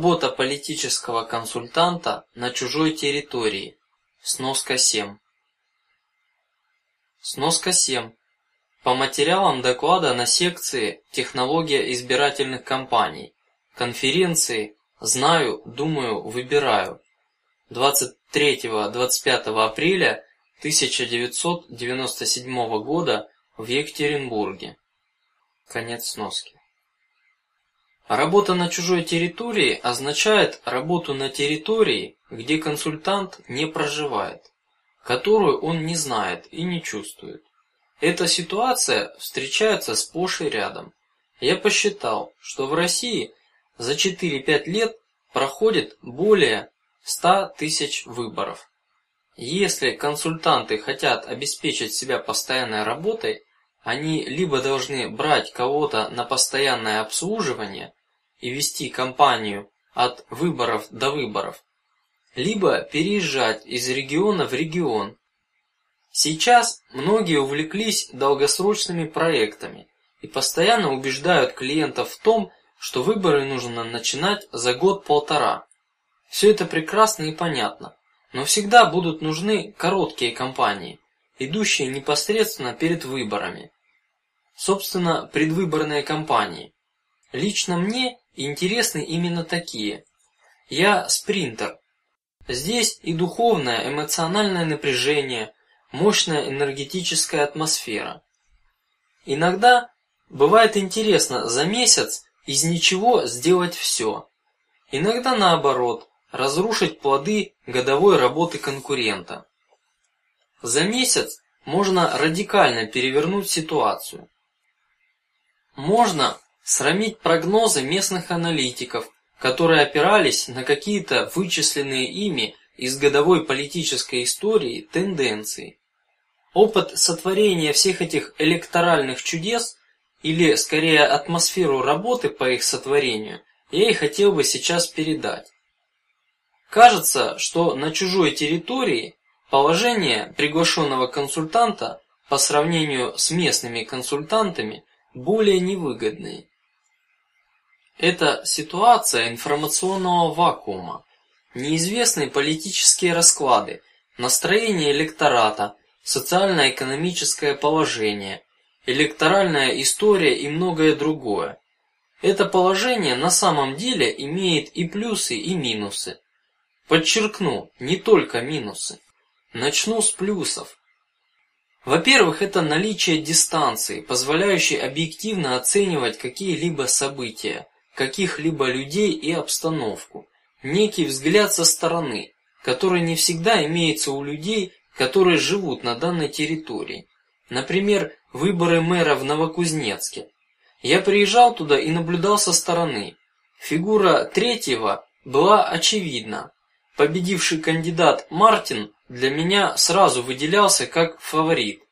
Работа политического консультанта на чужой территории. Сноска 7. Сноска 7. По материалам доклада на секции «Технология избирательных кампаний» конференции «Знаю, думаю, выбираю» 23-25 апреля 1997 года в Екатеринбурге. Конец сноски. Работа на чужой территории означает работу на территории, где консультант не проживает, которую он не знает и не чувствует. Эта ситуация встречается сплошь и рядом. Я посчитал, что в России за 4-5 лет проходит более 100 тысяч выборов. Если консультанты хотят обеспечить себя постоянной работой, они либо должны брать кого-то на постоянное обслуживание, и вести кампанию от выборов до выборов, либо переезжать из региона в регион. Сейчас многие увлеклись долгосрочными проектами и постоянно убеждают клиентов в том, что выборы нужно начинать за год-полтора. Все это прекрасно и понятно, но всегда будут нужны короткие кампании, идущие непосредственно перед выборами. Собственно, предвыборные кампании. Лично мне интересны именно такие. Я спринтер. Здесь и духовное, эмоциональное напряжение, мощная энергетическая атмосфера. Иногда бывает интересно за месяц из ничего сделать все. Иногда наоборот, разрушить плоды годовой работы конкурента. За месяц можно радикально перевернуть ситуацию. Можно срамить прогнозы местных аналитиков, которые опирались на какие-то вычисленные ими из годовой политической истории тенденции. Опыт сотворения всех этих электоральных чудес, или скорее атмосферу работы по их сотворению, я и хотел бы сейчас передать. Кажется, что на чужой территории положение приглашенного консультанта по сравнению с местными консультантами более невыгодные. Это ситуация информационного вакуума, неизвестные политические расклады, настроение электората, социально-экономическое положение, электоральная история и многое другое. Это положение на самом деле имеет и плюсы, и минусы. Подчеркну, не только минусы. Начну с плюсов. Во-первых, это наличие дистанции, позволяющей объективно оценивать какие-либо события, каких-либо людей и обстановку, некий взгляд со стороны, который не всегда имеется у людей, которые живут на данной территории. Например, выборы мэра в Новокузнецке. Я приезжал туда и наблюдал со стороны. Фигура третьего была очевидна. Победивший кандидат Мартин для меня сразу выделялся как фаворит.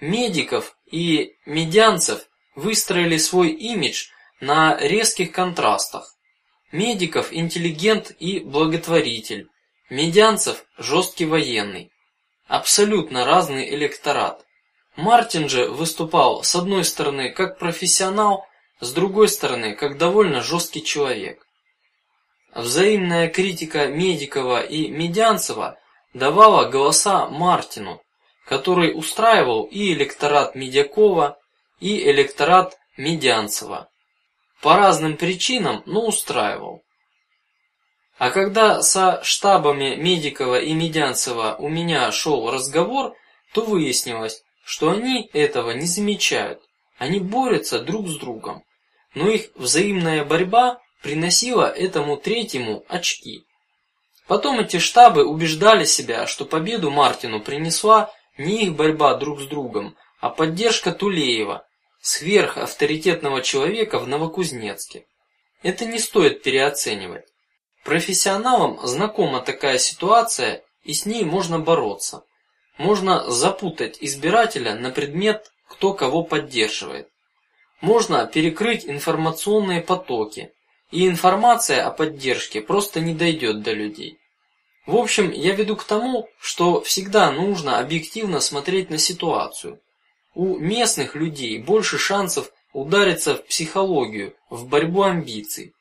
Медиков и медианцев выстроили свой имидж на резких контрастах. Медиков интеллигент и благотворитель, медианцев жесткий военный. Абсолютно разный электорат. Мартин же выступал с одной стороны как профессионал, с другой стороны как довольно жесткий человек. Взаимная критика Медикова и Медянцева давала голоса Мартину, который устраивал и электорат Медякова, и электорат Медянцева по разным причинам, но устраивал. А когда со штабами Медикова и Медянцева у меня шел разговор, то выяснилось, что они этого не замечают. Они борются друг с другом, но их взаимная борьба приносила этому третьему очки. Потом эти штабы убеждали себя, что победу Мартину принесла не их борьба друг с другом, а поддержка Тулеева, сверхавторитетного человека в Новокузнецке. Это не стоит переоценивать. Профессионалам знакома такая ситуация, и с ней можно бороться. Можно запутать избирателя на предмет, кто кого поддерживает. Можно перекрыть информационные потоки, и информация о поддержке просто не дойдет до людей. В общем, я веду к тому, что всегда нужно объективно смотреть на ситуацию у местных людей больше шансов удариться в психологию, в борьбу амбиций.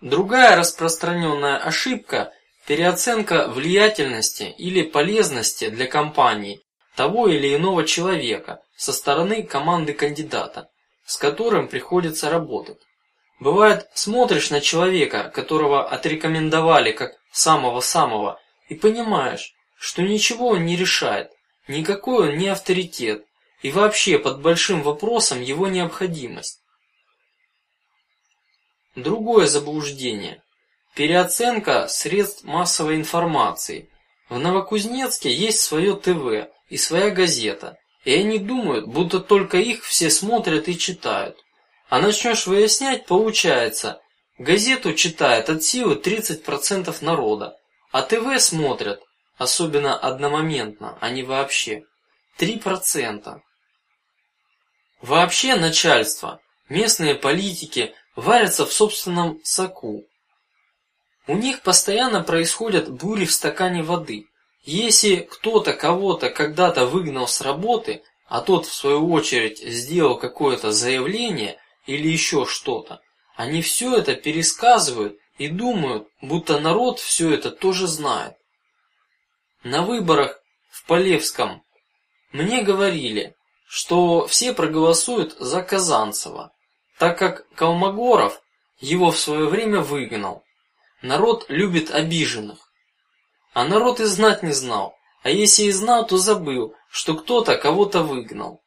Другая распространенная ошибка – переоценка влиятельности или полезности для компании того или иного человека со стороны команды кандидата, с которым приходится работать. Бывает, смотришь на человека, которого отрекомендовали как самого-самого, и понимаешь, что ничего он не решает, никакой он не авторитет, и вообще под большим вопросом его необходимость. Другое заблуждение – переоценка средств массовой информации. В Новокузнецке есть свое ТВ и своя газета, и они думают, будто только их все смотрят и читают. А начнешь выяснять, получается, газету читает от силы 30% народа, а ТВ смотрят, особенно одномоментно, а не вообще, 3%. Вообще начальство, местные политики варятся в собственном соку. У них постоянно происходят бури в стакане воды. Если кто-то кого-то когда-то выгнал с работы, а тот в свою очередь сделал какое-то заявление или еще что-то, они все это пересказывают и думают, будто народ все это тоже знает. На выборах в Полевском мне говорили, что все проголосуют за Казанцева, так как Колмогоров его в свое время выгнал. Народ любит обиженных. А народ и знать не знал, а если и знал, то забыл, что кто-то кого-то выгнал.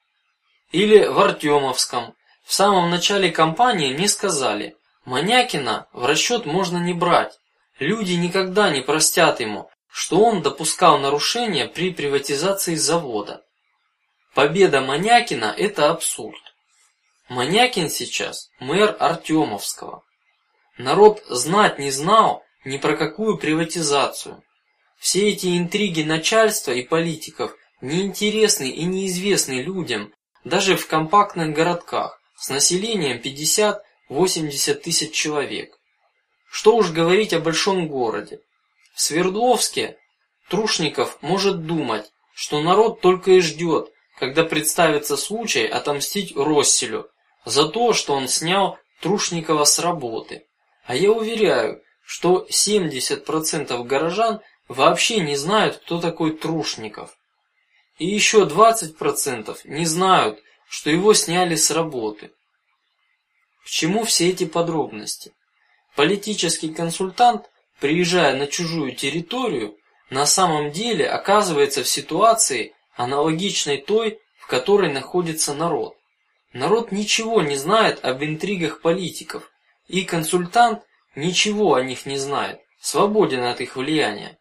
Или в Артемовском в самом начале кампании мне сказали, Манякина в расчет можно не брать. Люди никогда не простят ему, что он допускал нарушения при приватизации завода. Победа Манякина – это абсурд. Манякин сейчас мэр Артемовского. Народ знать не знал ни про какую приватизацию. Все эти интриги начальства и политиков неинтересны и неизвестны людям, даже в компактных городках с населением 50-80 тысяч человек. Что уж говорить о большом городе. В Свердловске Трушников может думать, что народ только и ждет, когда представится случай отомстить Росселю за то, что он снял Трушникова с работы. А я уверяю, что 70% горожан вообще не знают, кто такой Трушников, и еще 20% не знают, что его сняли с работы. К чему все эти подробности? Политический консультант, приезжая на чужую территорию, на самом деле оказывается в ситуации аналогичной той, в которой находится народ. Народ ничего не знает об интригах политиков, и консультант ничего о них не знает, свободен от их влияния.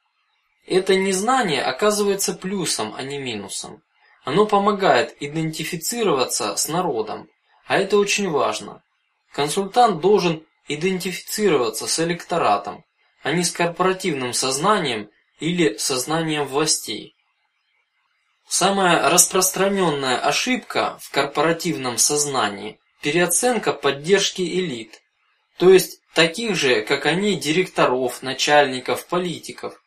Это незнание оказывается плюсом, а не минусом. Оно помогает идентифицироваться с народом, а это очень важно. Консультант должен идентифицироваться с электоратом, а не с корпоративным сознанием или сознанием властей. Самая распространенная ошибка в корпоративном сознании – переоценка поддержки элит, то есть таких же, как они, директоров, начальников, политиков.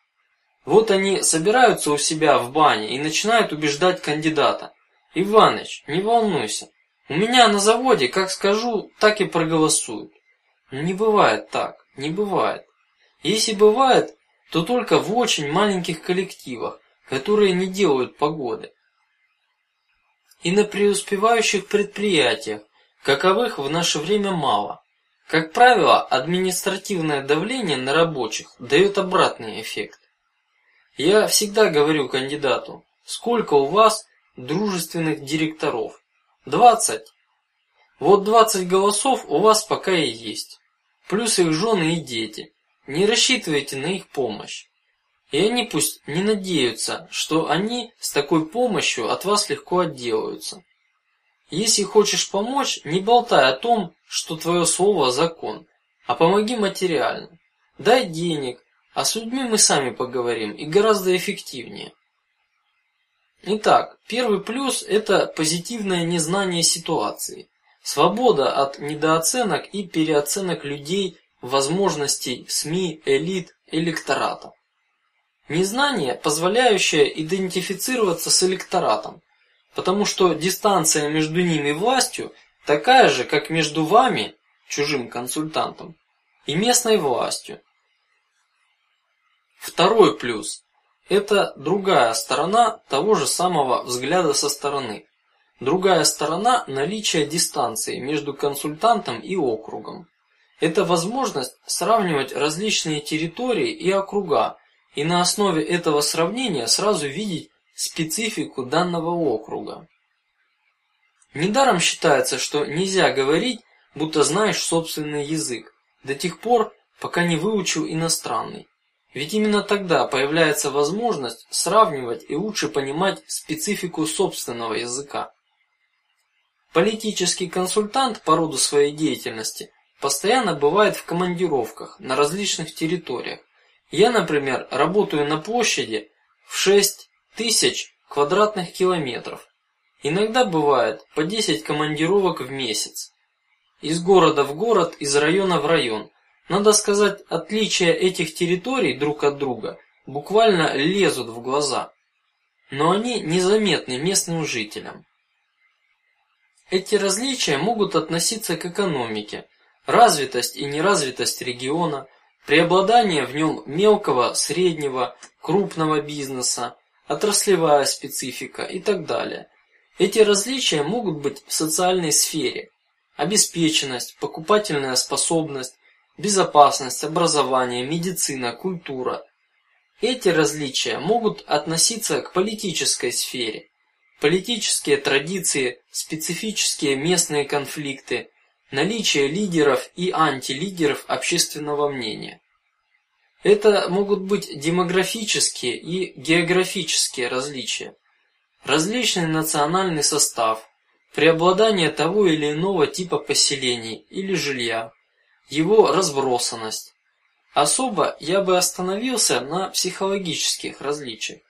Вот они собираются у себя в бане и начинают убеждать кандидата: Иваныч, не волнуйся, у меня на заводе, как скажу, так и проголосуют. Не бывает так, не бывает. Если бывает, то только в очень маленьких коллективах, которые не делают погоды. И на преуспевающих предприятиях, каковых в наше время мало. Как правило, административное давление на рабочих дает обратный эффект. Я всегда говорю кандидату: сколько у вас дружественных директоров? Двадцать. Вот двадцать голосов у вас пока и есть, плюс их жены и дети. Не рассчитывайте на их помощь. И они пусть не надеются, что они с такой помощью от вас легко отделаются. Если хочешь помочь, не болтай о том, что твое слово закон, а помоги материально. Дай денег, а с людьми мы сами поговорим и гораздо эффективнее. Итак, первый плюс – это позитивное незнание ситуации, свобода от недооценок и переоценок людей, возможностей СМИ, элит, электората. Незнание, позволяющее идентифицироваться с электоратом, потому что дистанция между ними и властью такая же, как между вами, чужим консультантом, и местной властью. Второй плюс – это другая сторона того же самого взгляда со стороны. Другая сторона – наличие дистанции между консультантом и округом. Это возможность сравнивать различные территории и округа, и на основе этого сравнения сразу видеть специфику данного округа. Недаром считается, что нельзя говорить, будто знаешь собственный язык, до тех пор, пока не выучил иностранный. Ведь именно тогда появляется возможность сравнивать и лучше понимать специфику собственного языка. Политический консультант по роду своей деятельности постоянно бывает в командировках на различных территориях. Я, например, работаю на площади в шесть тысяч квадратных километров. Иногда бывает по 10 командировок в месяц, из города в город, из района в район. Надо сказать, отличия этих территорий друг от друга буквально лезут в глаза, но они незаметны местным жителям. Эти различия могут относиться к экономике, развитость и неразвитость региона, преобладание в нем мелкого, среднего, крупного бизнеса, отраслевая специфика и так далее. Эти различия могут быть в социальной сфере: обеспеченность, покупательная способность, безопасность, образование, медицина, культура. Эти различия могут относиться к политической сфере: политические традиции, специфические местные конфликты, наличие лидеров и антилидеров общественного мнения. Это могут быть демографические и географические различия различный национальный состав, преобладание того или иного типа поселений или жилья, его разбросанность. Особо я бы остановился на психологических различиях.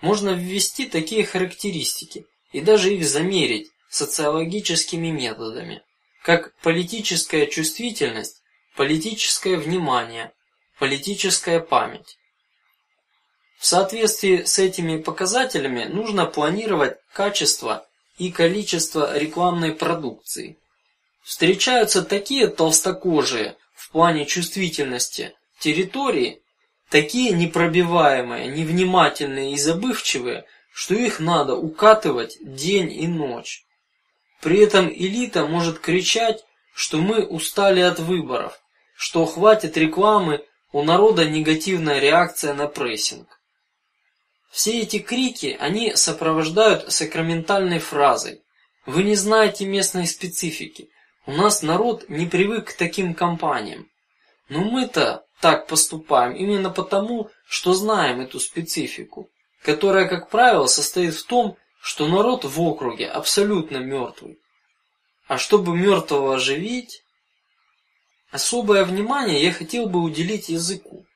Можно ввести такие характеристики и даже их замерить социологическими методами, как политическая чувствительность, политическое внимание, политическая память. В соответствии с этими показателями нужно планировать качество и количество рекламной продукции. Встречаются такие толстокожие в плане чувствительности территории, такие непробиваемые, невнимательные и забывчивые, что их надо укатывать день и ночь. При этом элита может кричать, что мы устали от выборов, что хватит рекламы, у народа негативная реакция на прессинг. Все эти крики они сопровождают сакраментальной фразой: "Вы не знаете местной специфики. У нас народ не привык к таким кампаниям. Но мы-то так поступаем именно потому, что знаем эту специфику, которая, как правило, состоит в том, что народ в округе абсолютно мертвый. А чтобы мертвого оживить, особое внимание я хотел бы уделить языку.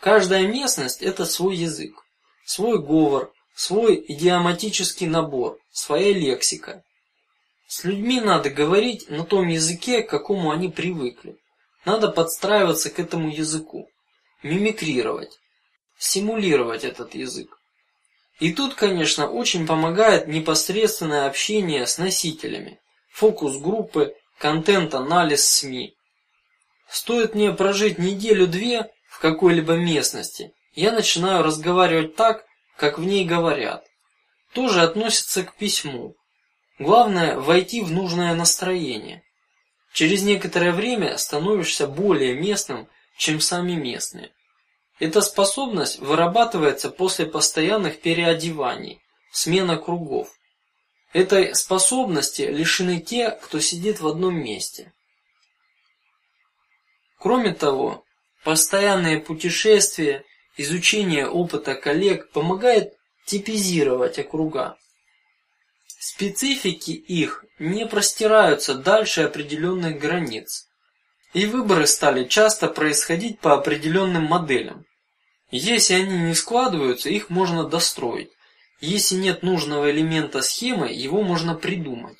Каждая местность – это свой язык свой говор, свой идиоматический набор, своя лексика. С людьми надо говорить на том языке, к какому они привыкли. Надо подстраиваться к этому языку, мимикрировать, симулировать этот язык. И тут, конечно, очень помогает непосредственное общение с носителями, фокус группы, контент-анализ СМИ. Стоит мне прожить неделю-две в какой-либо местности, я начинаю разговаривать так, как в ней говорят. Тоже относится к письму. Главное войти в нужное настроение. Через некоторое время становишься более местным, чем сами местные. Эта способность вырабатывается после постоянных переодеваний, смена кругов. Этой способности лишены те, кто сидит в одном месте. Кроме того, постоянные путешествия Изучение опыта коллег помогает типизировать округа. Специфики их не простираются дальше определенных границ, и выборы стали часто происходить по определенным моделям. Если они не складываются, их можно достроить. Если нет нужного элемента схемы, его можно придумать.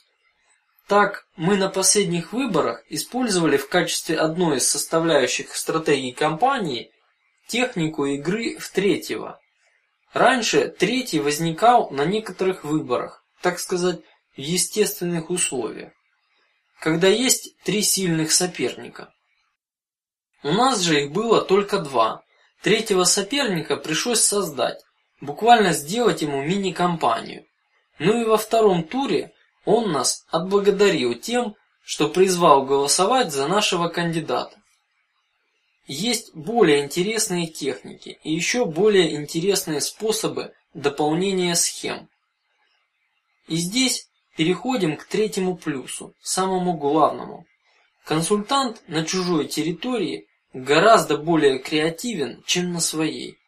Так мы на последних выборах использовали в качестве одной из составляющих стратегии кампании технику игры в третьего. Раньше третий возникал на некоторых выборах, так сказать, в естественных условиях, когда есть три сильных соперника. У нас же их было только два. Третьего соперника пришлось создать, буквально сделать ему мини-компанию. Ну и во втором туре он нас отблагодарил тем, что призвал голосовать за нашего кандидата. Есть более интересные техники и еще более интересные способы дополнения схем. И здесь переходим к третьему плюсу, самому главному. Консультант на чужой территории гораздо более креативен, чем на своей.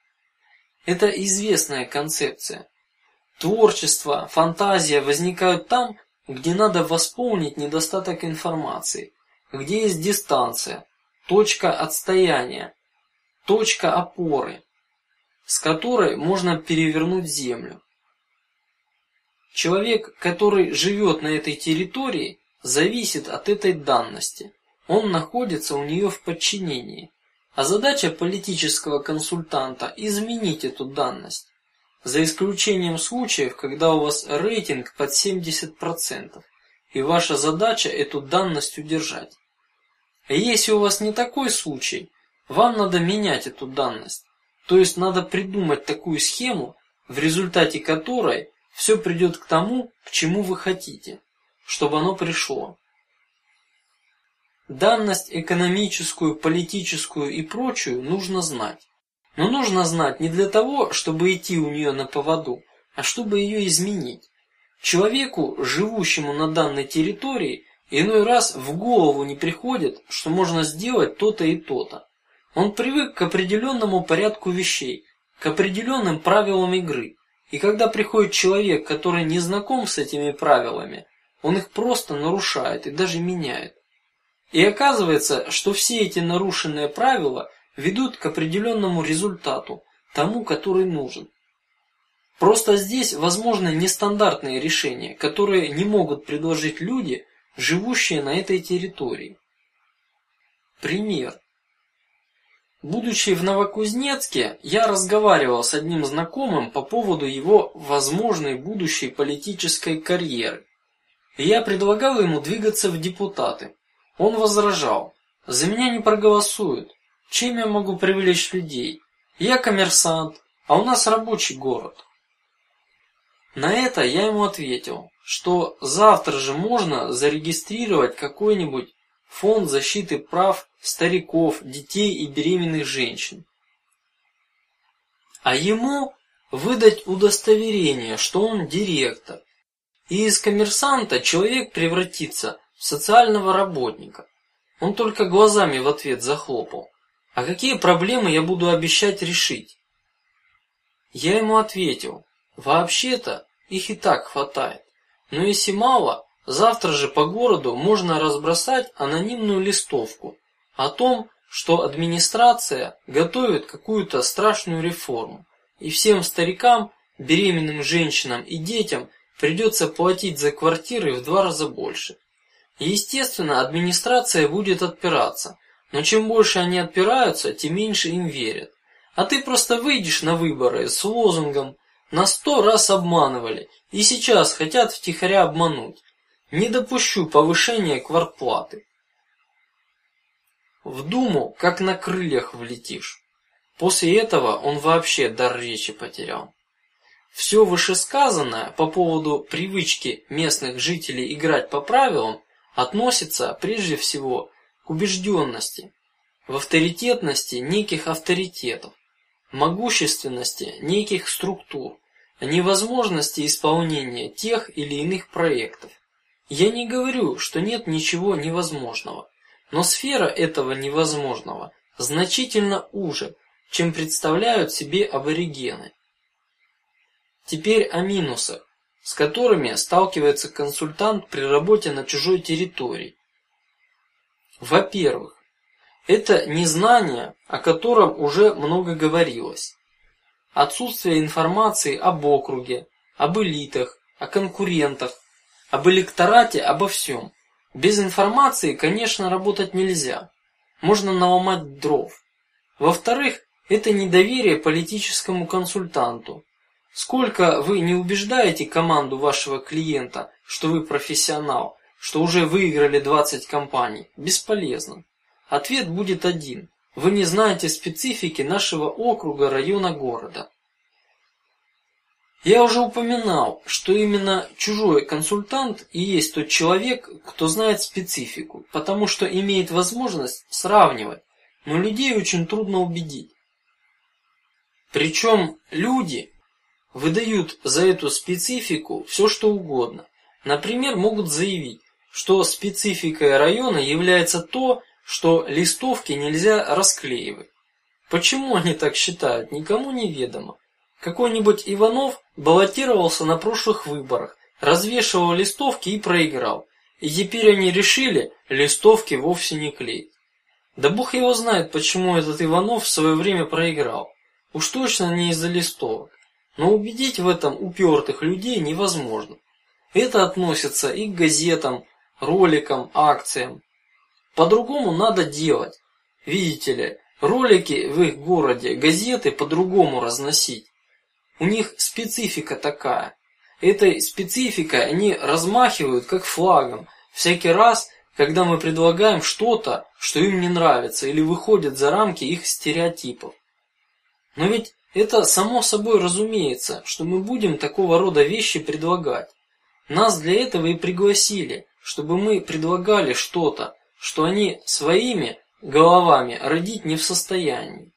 Это известная концепция. Творчество, фантазия возникают там, где надо восполнить недостаток информации, где есть дистанция, точка отстояния, точка опоры, с которой можно перевернуть землю. Человек, который живет на этой территории, зависит от этой данности. Он находится у нее в подчинении, а задача политического консультанта изменить эту данность, за исключением случаев, когда у вас рейтинг под 70 процентов, и ваша задача эту данность удержать. А если у вас не такой случай, вам надо менять эту данность, то есть надо придумать такую схему, в результате которой все придет к тому, к чему вы хотите, чтобы оно пришло. Данность экономическую, политическую и прочую нужно знать, но нужно знать не для того, чтобы идти у нее на поводу, а чтобы ее изменить. Человеку, живущему на данной территории, Иной раз в голову не приходит, что можно сделать то-то и то-то. Он привык к определенному порядку вещей, к определенным правилам игры, и когда приходит человек, который не знаком с этими правилами, он их просто нарушает и даже меняет. И оказывается, что все эти нарушенные правила ведут к определенному результату, тому, который нужен. Просто здесь возможны нестандартные решения, которые не могут предложить люди, живущие на этой территории. Пример. Будучи в Новокузнецке, я разговаривал с одним знакомым по поводу его возможной будущей политической карьеры. Я предлагал ему двигаться в депутаты. Он возражал: "За меня не проголосуют. Чем я могу привлечь людей? Я коммерсант, а у нас рабочий город". На это я ему ответил: что завтра же можно зарегистрировать какой-нибудь фонд защиты прав стариков, детей и беременных женщин, а ему выдать удостоверение, что он директор, и из коммерсанта человек превратится в социального работника. Он только глазами в ответ захлопал. А какие проблемы я буду обещать решить? Я ему ответил: вообще-то их и так хватает. Но если мало, завтра же по городу можно разбросать анонимную листовку о том, что администрация готовит какую-то страшную реформу, и всем старикам, беременным женщинам и детям придется платить за квартиры в два раза больше. естественно, администрация будет отпираться, но чем больше они отпираются, тем меньше им верят. А ты просто выйдешь на выборы с лозунгом на сто раз обманывали и сейчас хотят втихаря обмануть. Не допущу повышения квартплаты. В Думу как на крыльях влетишь. После этого он вообще дар речи потерял. Все вышесказанное по поводу привычки местных жителей играть по правилам относится прежде всего к убежденности, в авторитетности неких авторитетов, могущественности неких структур, невозможности исполнения тех или иных проектов. Я не говорю, что нет ничего невозможного, но сфера этого невозможного значительно уже, чем представляют себе аборигены. Теперь о минусах, с которыми сталкивается консультант при работе на чужой территории. Во-первых, это незнание, о котором уже много говорилось. Отсутствие информации об округе, об элитах, о конкурентах, об электорате, обо всем. Без информации, конечно, работать нельзя. Можно наломать дров. Во-вторых, это недоверие политическому консультанту. Сколько вы не убеждаете команду вашего клиента, что вы профессионал, что уже выиграли 20 компаний, бесполезно. Ответ будет один: вы не знаете специфики нашего округа, района, города. Я уже упоминал, что именно чужой консультант и есть тот человек, кто знает специфику, потому что имеет возможность сравнивать, но людей очень трудно убедить. Причем люди выдают за эту специфику все, что угодно. Например, могут заявить, что спецификой района является то, что листовки нельзя расклеивать. Почему они так считают, никому не ведомо. Какой-нибудь Иванов баллотировался на прошлых выборах, развешивал листовки и проиграл. И теперь они решили листовки вовсе не клеить. Да бог его знает, почему этот Иванов в свое время проиграл. Уж точно не из-за листовок. Но убедить в этом упертых людей невозможно. Это относится и к газетам, роликам, акциям. По-другому надо делать. Видите ли, ролики в их городе, газеты по-другому разносить. У них специфика такая. Этой спецификой они размахивают как флагом всякий раз, когда мы предлагаем что-то, что им не нравится или выходит за рамки их стереотипов. Но ведь это само собой разумеется, что мы будем такого рода вещи предлагать. Нас для этого и пригласили, чтобы мы предлагали что-то, что они своими головами родить не в состоянии.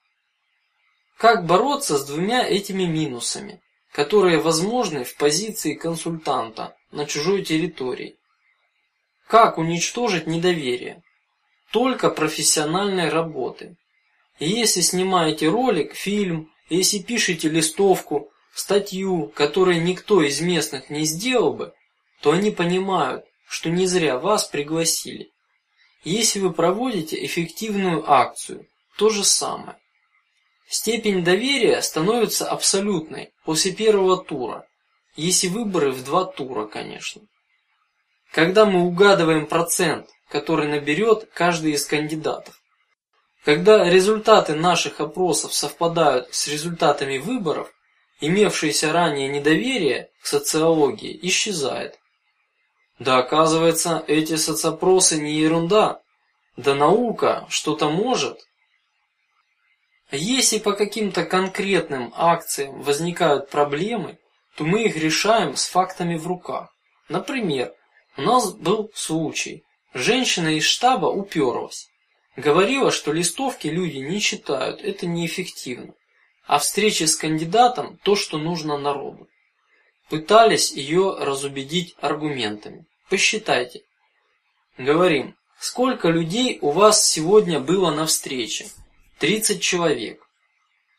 Как бороться с двумя этими минусами, которые возможны в позиции консультанта на чужой территории? Как уничтожить недоверие? Только профессиональной работы. И если снимаете ролик, фильм, если пишете листовку, статью, которую никто из местных не сделал бы, то они понимают, что не зря вас пригласили. Если вы проводите эффективную акцию, то же самое. Степень доверия становится абсолютной после первого тура, если выборы в два тура, конечно. Когда мы угадываем процент, который наберет каждый из кандидатов, когда результаты наших опросов совпадают с результатами выборов, имевшееся ранее недоверие к социологии исчезает. Да оказывается, эти соцопросы не ерунда, да наука что-то может. Если по каким-то конкретным акциям возникают проблемы, то мы их решаем с фактами в руках. Например, у нас был случай: женщина из штаба уперлась, говорила, что листовки люди не читают, это неэффективно, а встречи с кандидатом то, что нужно народу. Пытались ее разубедить аргументами. Посчитайте. Говорим, сколько людей у вас сегодня было на встрече? Тридцать человек.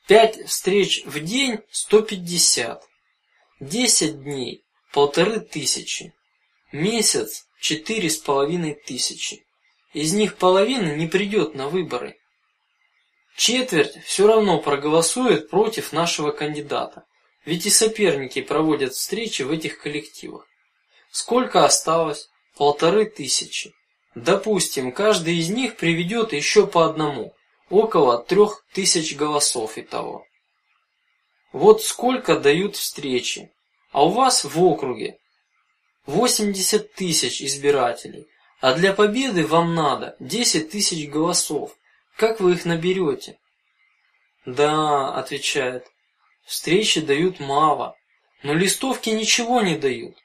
Пять встреч в день – сто пятьдесят. Десять дней – полторы тысячи. Месяц – четыре с половиной тысячи. Из них половина не придет на выборы. Четверть все равно проголосует против нашего кандидата, ведь и соперники проводят встречи в этих коллективах. Сколько осталось? Полторы тысячи. Допустим, каждый из них приведет еще по одному, около трех тысяч голосов и того. Вот сколько дают встречи, а у вас в округе восемьдесят тысяч избирателей, а для победы вам надо десять тысяч голосов. Как вы их наберете? Да, отвечает. Встречи дают мало, но листовки ничего не дают.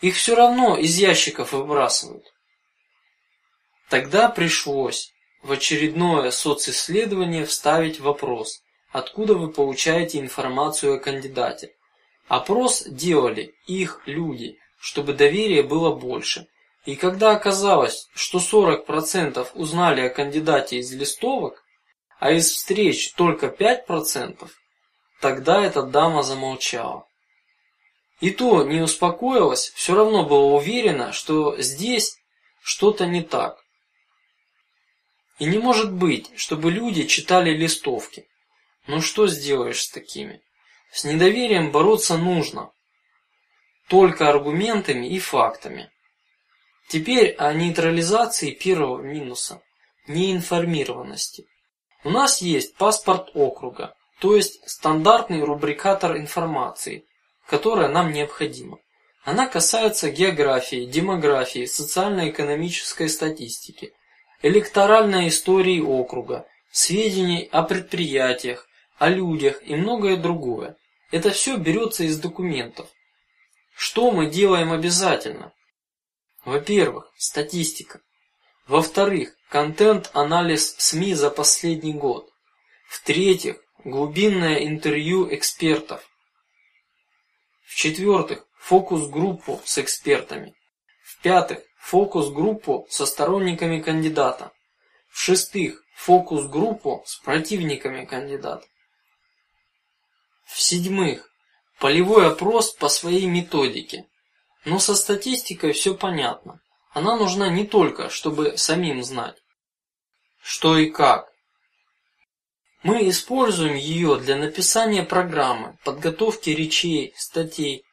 Их все равно из ящиков выбрасывают. Тогда пришлось в очередное социсследование вставить вопрос: откуда вы получаете информацию о кандидате? Опрос делали их люди, чтобы доверие было больше. И когда оказалось, что 40 процентов узнали о кандидате из листовок, а из встреч только 5 процентов, тогда эта дама замолчала. И то не успокоилась, все равно была уверена, что здесь что-то не так. И не может быть, чтобы люди читали листовки. Ну что сделаешь с такими? С недоверием бороться нужно, только аргументами и фактами. Теперь о нейтрализации первого минуса неинформированности. У нас есть паспорт округа, то есть стандартный рубрикатор информации, которая нам необходима. Она касается географии, демографии, социально-экономической статистики, электоральной истории округа, сведений о предприятиях, о людях и многое другое. Это все берется из документов. Что мы делаем обязательно? Во-первых, статистика. Во-вторых, контент-анализ СМИ за последний год. В-третьих, глубинное интервью экспертов. В-четвертых, фокус-группу с экспертами. В-пятых, фокус-группу со сторонниками кандидата. В-шестых, фокус-группу с противниками кандидата. В-седьмых, полевой опрос по своей методике. Но со статистикой все понятно. Она нужна не только, чтобы самим знать, что и как. Мы используем ее для написания программы, подготовки речей, статей,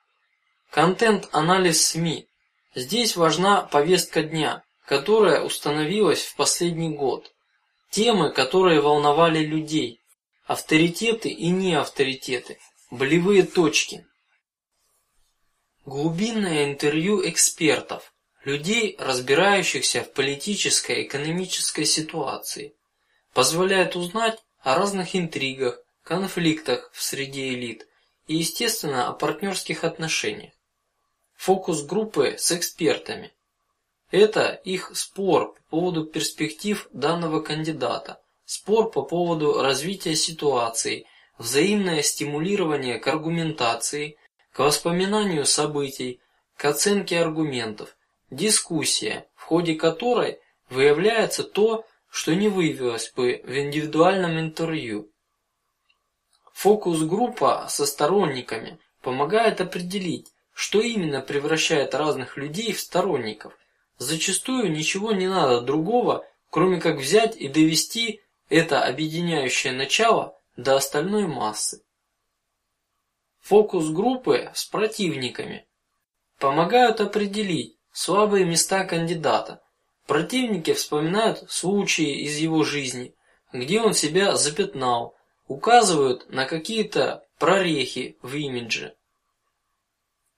контент-анализ СМИ. Здесь важна повестка дня, которая установилась в последний год, темы, которые волновали людей, авторитеты и неавторитеты, болевые точки. Глубинное интервью экспертов, людей, разбирающихся в политической и экономической ситуации, позволяет узнать о разных интригах, конфликтах в среде элит и, естественно, о партнерских отношениях. Фокус группы с экспертами. Это их спор по поводу перспектив данного кандидата, спор по поводу развития ситуации, взаимное стимулирование к аргументации, к воспоминанию событий, к оценке аргументов, дискуссия, в ходе которой выявляется то, что не выявилось бы в индивидуальном интервью. Фокус-группа со сторонниками помогает определить, что именно превращает разных людей в сторонников. Зачастую ничего не надо другого, кроме как взять и довести это объединяющее начало до остальной массы. Фокус группы с противниками помогают определить слабые места кандидата. Противники вспоминают случаи из его жизни, где он себя запятнал, указывают на какие-то прорехи в имидже.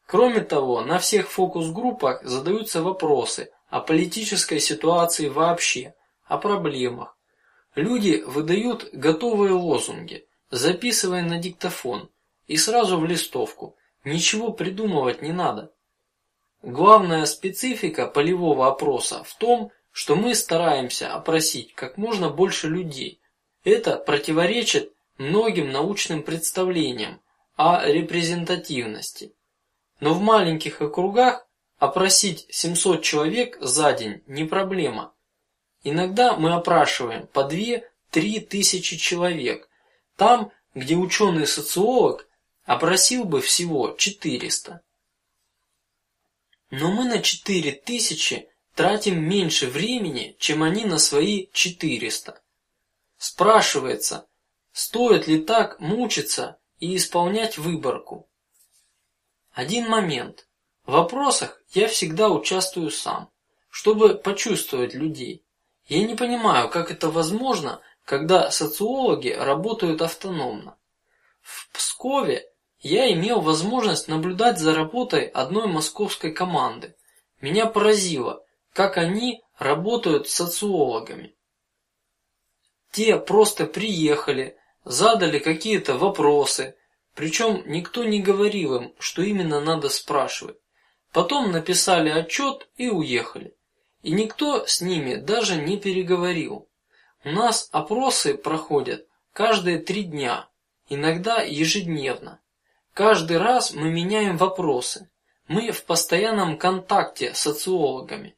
Кроме того, на всех фокус-группах задаются вопросы о политической ситуации вообще, о проблемах. Люди выдают готовые лозунги, записывая на диктофон и сразу в листовку. Ничего придумывать не надо. Главная специфика полевого опроса в том, что мы стараемся опросить как можно больше людей. Это противоречит многим научным представлениям о репрезентативности. Но в маленьких округах опросить 700 человек за день не проблема. Иногда мы опрашиваем по две-три тысячи человек, там, где ученый-социолог опросил бы всего 400. Но мы на четыре тысячи тратим меньше времени, чем они на свои 400. Спрашивается, стоит ли так мучиться и исполнять выборку? Один момент. В вопросах я всегда участвую сам, чтобы почувствовать людей. Я не понимаю, как это возможно, когда социологи работают автономно. В Пскове я имел возможность наблюдать за работой одной московской команды. Меня поразило, как они работают с социологами. Те просто приехали, задали какие-то вопросы, причем никто не говорил им, что именно надо спрашивать. Потом написали отчет и уехали. И никто с ними даже не переговорил. У нас опросы проходят каждые три дня, иногда ежедневно. Каждый раз мы меняем вопросы. Мы в постоянном контакте с социологами.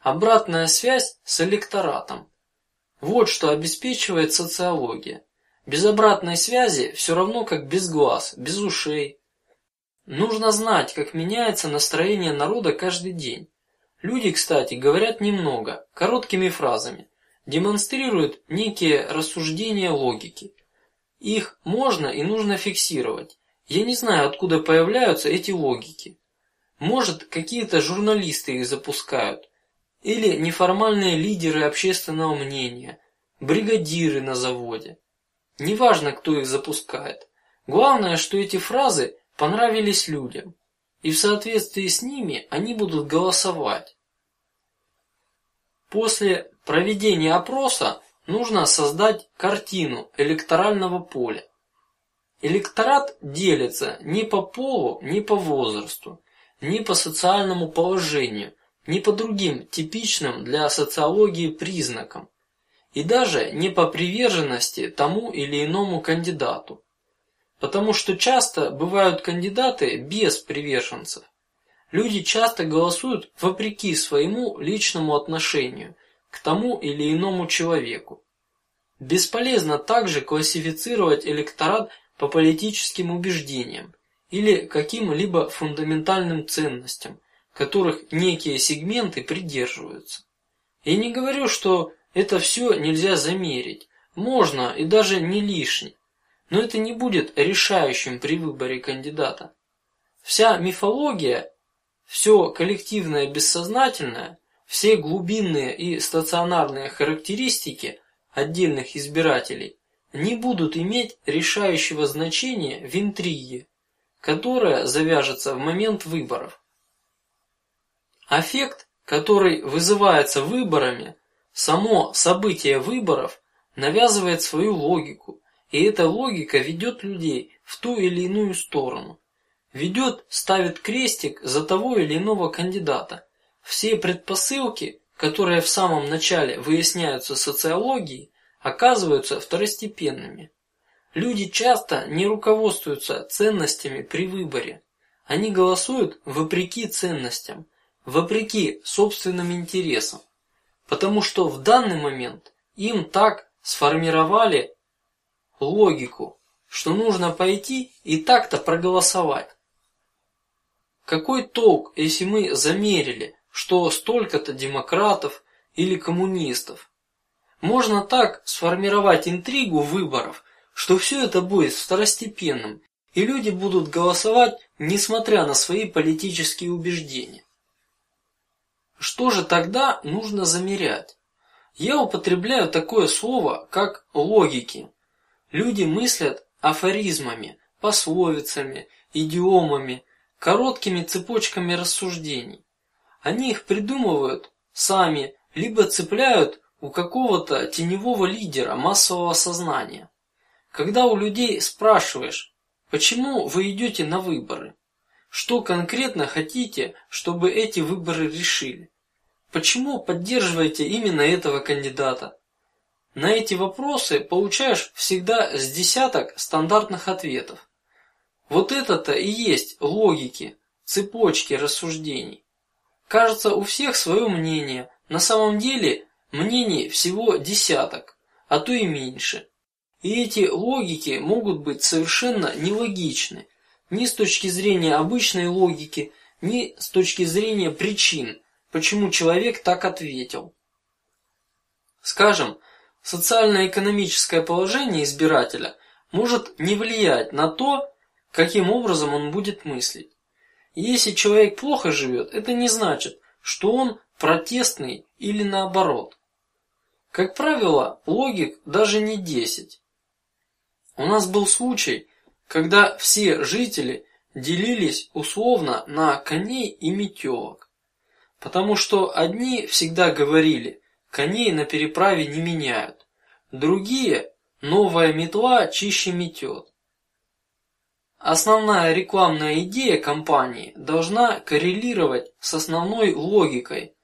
Обратная связь с электоратом. Вот что обеспечивает социология. Без обратной связи все равно как без глаз, без ушей. Нужно знать, как меняется настроение народа каждый день. Люди, кстати, говорят немного, короткими фразами, демонстрируют некие рассуждения логики. Их можно и нужно фиксировать. Я не знаю, откуда появляются эти логики. Может, какие-то журналисты их запускают, или неформальные лидеры общественного мнения, бригадиры на заводе. Неважно, кто их запускает. Главное, что эти фразы понравились людям, и в соответствии с ними они будут голосовать. После проведения опроса нужно создать картину электорального поля. Электорат делится не по полу, не по возрасту, не по социальному положению, не по другим типичным для социологии признакам, и даже не по приверженности тому или иному кандидату, потому что часто бывают кандидаты без приверженцев. Люди часто голосуют вопреки своему личному отношению к тому или иному человеку. Бесполезно также классифицировать электорат по политическим убеждениям или каким-либо фундаментальным ценностям, которых некие сегменты придерживаются. Я не говорю, что это все нельзя замерить, можно и даже не лишне, но это не будет решающим при выборе кандидата. Вся мифология, все коллективное бессознательное, все глубинные и стационарные характеристики отдельных избирателей не будут иметь решающего значения в интриге, которая завяжется в момент выборов. Аффект, который вызывается выборами, само событие выборов навязывает свою логику, и эта логика ведет людей в ту или иную сторону. Ведет, ставит крестик за того или иного кандидата. Все предпосылки, которые в самом начале выясняются социологией, оказываются второстепенными. Люди часто не руководствуются ценностями при выборе. Они голосуют вопреки ценностям, вопреки собственным интересам, потому что в данный момент им так сформировали логику, что нужно пойти и так-то проголосовать. Какой толк, если мы замерили, что столько-то демократов или коммунистов? Можно так сформировать интригу выборов, что все это будет второстепенным, и люди будут голосовать, несмотря на свои политические убеждения. Что же тогда нужно замерять? Я употребляю такое слово, как логики. Люди мыслят афоризмами, пословицами, идиомами, короткими цепочками рассуждений. Они их придумывают сами, либо цепляют у какого-то теневого лидера массового сознания. Когда у людей спрашиваешь, почему вы идете на выборы, что конкретно хотите, чтобы эти выборы решили, почему поддерживаете именно этого кандидата, на эти вопросы получаешь всегда с десяток стандартных ответов. Вот это-то и есть логики, цепочки рассуждений. Кажется, у всех свое мнение. На самом деле мнений всего десяток, а то и меньше. И эти логики могут быть совершенно нелогичны, ни с точки зрения обычной логики, ни с точки зрения причин, почему человек так ответил. Скажем, социально-экономическое положение избирателя может не влиять на то, каким образом он будет мыслить. если человек плохо живет, это не значит, что он протестный или наоборот. Как правило, логик даже не десять. У нас был случай, когда все жители делились условно на коней и метелок, потому что одни всегда говорили, Коней на переправе не меняют. Другие новая метла чище метет. Основная рекламная идея компании должна коррелировать с основной логикой.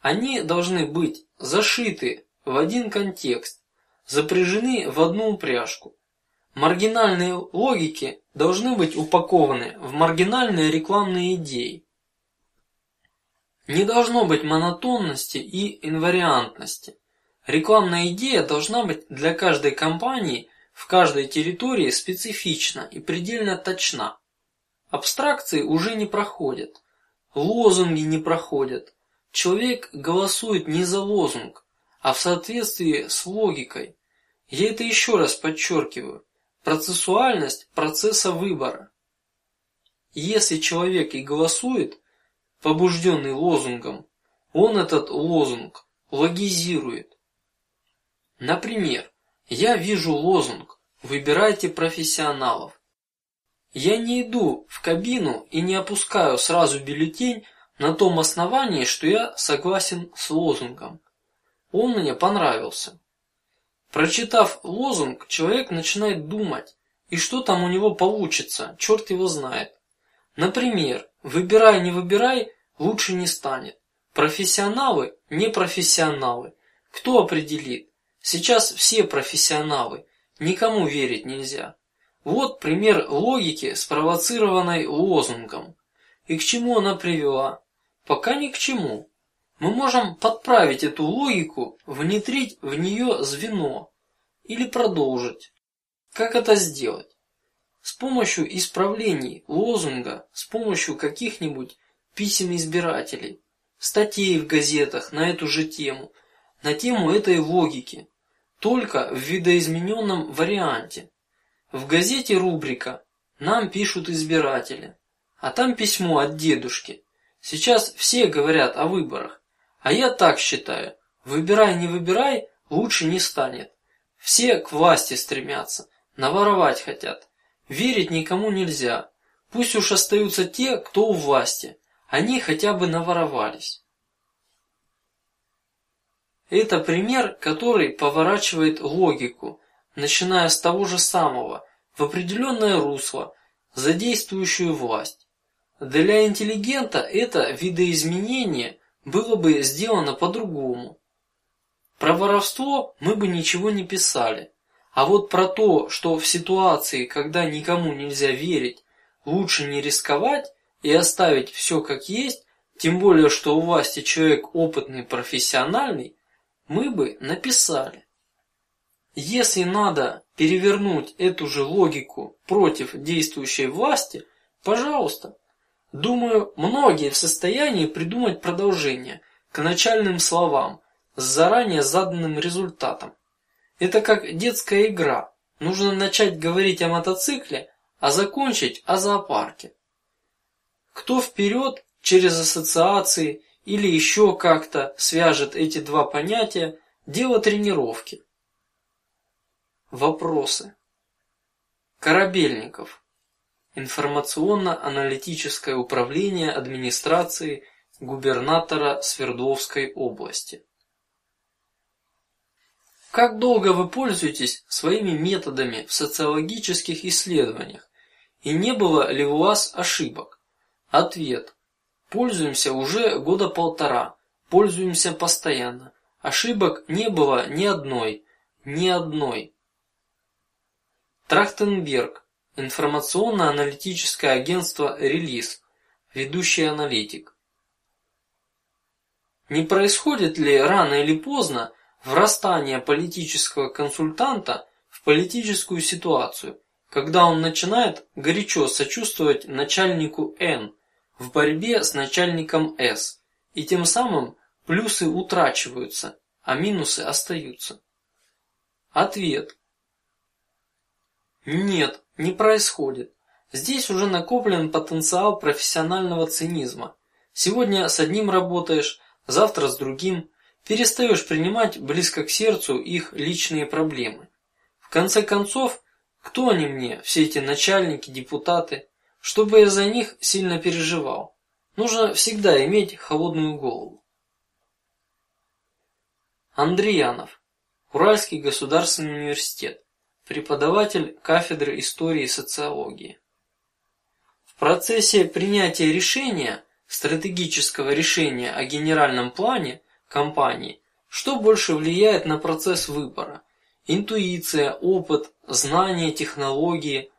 Они должны быть зашиты в один контекст, запряжены в одну упряжку. Маргинальные логики должны быть упакованы в маргинальные рекламные идеи. Не должно быть монотонности и инвариантности. Рекламная идея должна быть для каждой компании в каждой территории специфична и предельно точна. Абстракции уже не проходят, лозунги не проходят. Человек голосует не за лозунг, а в соответствии с логикой. Я это еще раз подчеркиваю: процессуальность процесса выбора. Если человек и голосует, побужденный лозунгом, он этот лозунг логизирует. Например, я вижу лозунг: выбирайте профессионалов. Я не иду в кабину и не опускаю сразу бюллетень на том основании, что я согласен с лозунгом. Он мне понравился. Прочитав лозунг, человек начинает думать, и что там у него получится, черт его знает. Например, выбирай, не выбирай, лучше не станет. Профессионалы, не профессионалы. Кто определит? Сейчас все профессионалы, никому верить нельзя. Вот пример логики, спровоцированной лозунгом. И к чему она привела? Пока ни к чему. Мы можем подправить эту логику, внедрить в нее звено или продолжить. Как это сделать? С помощью исправлений лозунга, с помощью каких-нибудь писем избирателей, статей в газетах на эту же тему, на тему этой логики, только в видоизмененном варианте. В газете рубрика "Нам пишут избиратели", а там письмо от дедушки. Сейчас все говорят о выборах. А я так считаю: выбирай, не выбирай, лучше не станет. Все к власти стремятся, наворовать хотят. Верить никому нельзя. Пусть уж остаются те, кто у власти. Они хотя бы наворовались. Это пример, который поворачивает логику, начиная с того же самого, в определенное русло, задействующую власть. Для интеллигента это видоизменение было бы сделано по-другому. Про воровство мы бы ничего не писали, а вот про то, что в ситуации, когда никому нельзя верить, лучше не рисковать и оставить все как есть, тем более, что у власти человек опытный, профессиональный, мы бы написали. Если надо перевернуть эту же логику против действующей власти, пожалуйста, Думаю, многие в состоянии придумать продолжение к начальным словам с заранее заданным результатом. Это как детская игра. Нужно начать говорить о мотоцикле, а закончить о зоопарке. Кто вперед через ассоциации или еще как-то свяжет эти два понятия, дело тренировки. Вопросы. Корабельников. Информационно-аналитическое управление администрации губернатора Свердловской области. Как долго вы пользуетесь своими методами в социологических исследованиях, и не было ли у вас ошибок? Ответ: пользуемся уже года полтора, пользуемся постоянно. Ошибок не было ни одной, ни одной. Трахтенберг, Информационно-аналитическое агентство Релиз, ведущий аналитик. Не происходит ли рано или поздно врастание политического консультанта в политическую ситуацию, когда он начинает горячо сочувствовать начальнику Н в борьбе с начальником С, и тем самым плюсы утрачиваются, а минусы остаются? Ответ: нет, не происходит. Здесь уже накоплен потенциал профессионального цинизма. Сегодня с одним работаешь, завтра с другим, перестаешь принимать близко к сердцу их личные проблемы. В конце концов, кто они мне, все эти начальники, депутаты, чтобы я за них сильно переживал? Нужно всегда иметь холодную голову. Андреянов, Уральский государственный университет преподаватель кафедры истории и социологии. В процессе принятия решения, стратегического решения о генеральном плане компании, что больше влияет на процесс выбора: интуиция, опыт, знание, технологии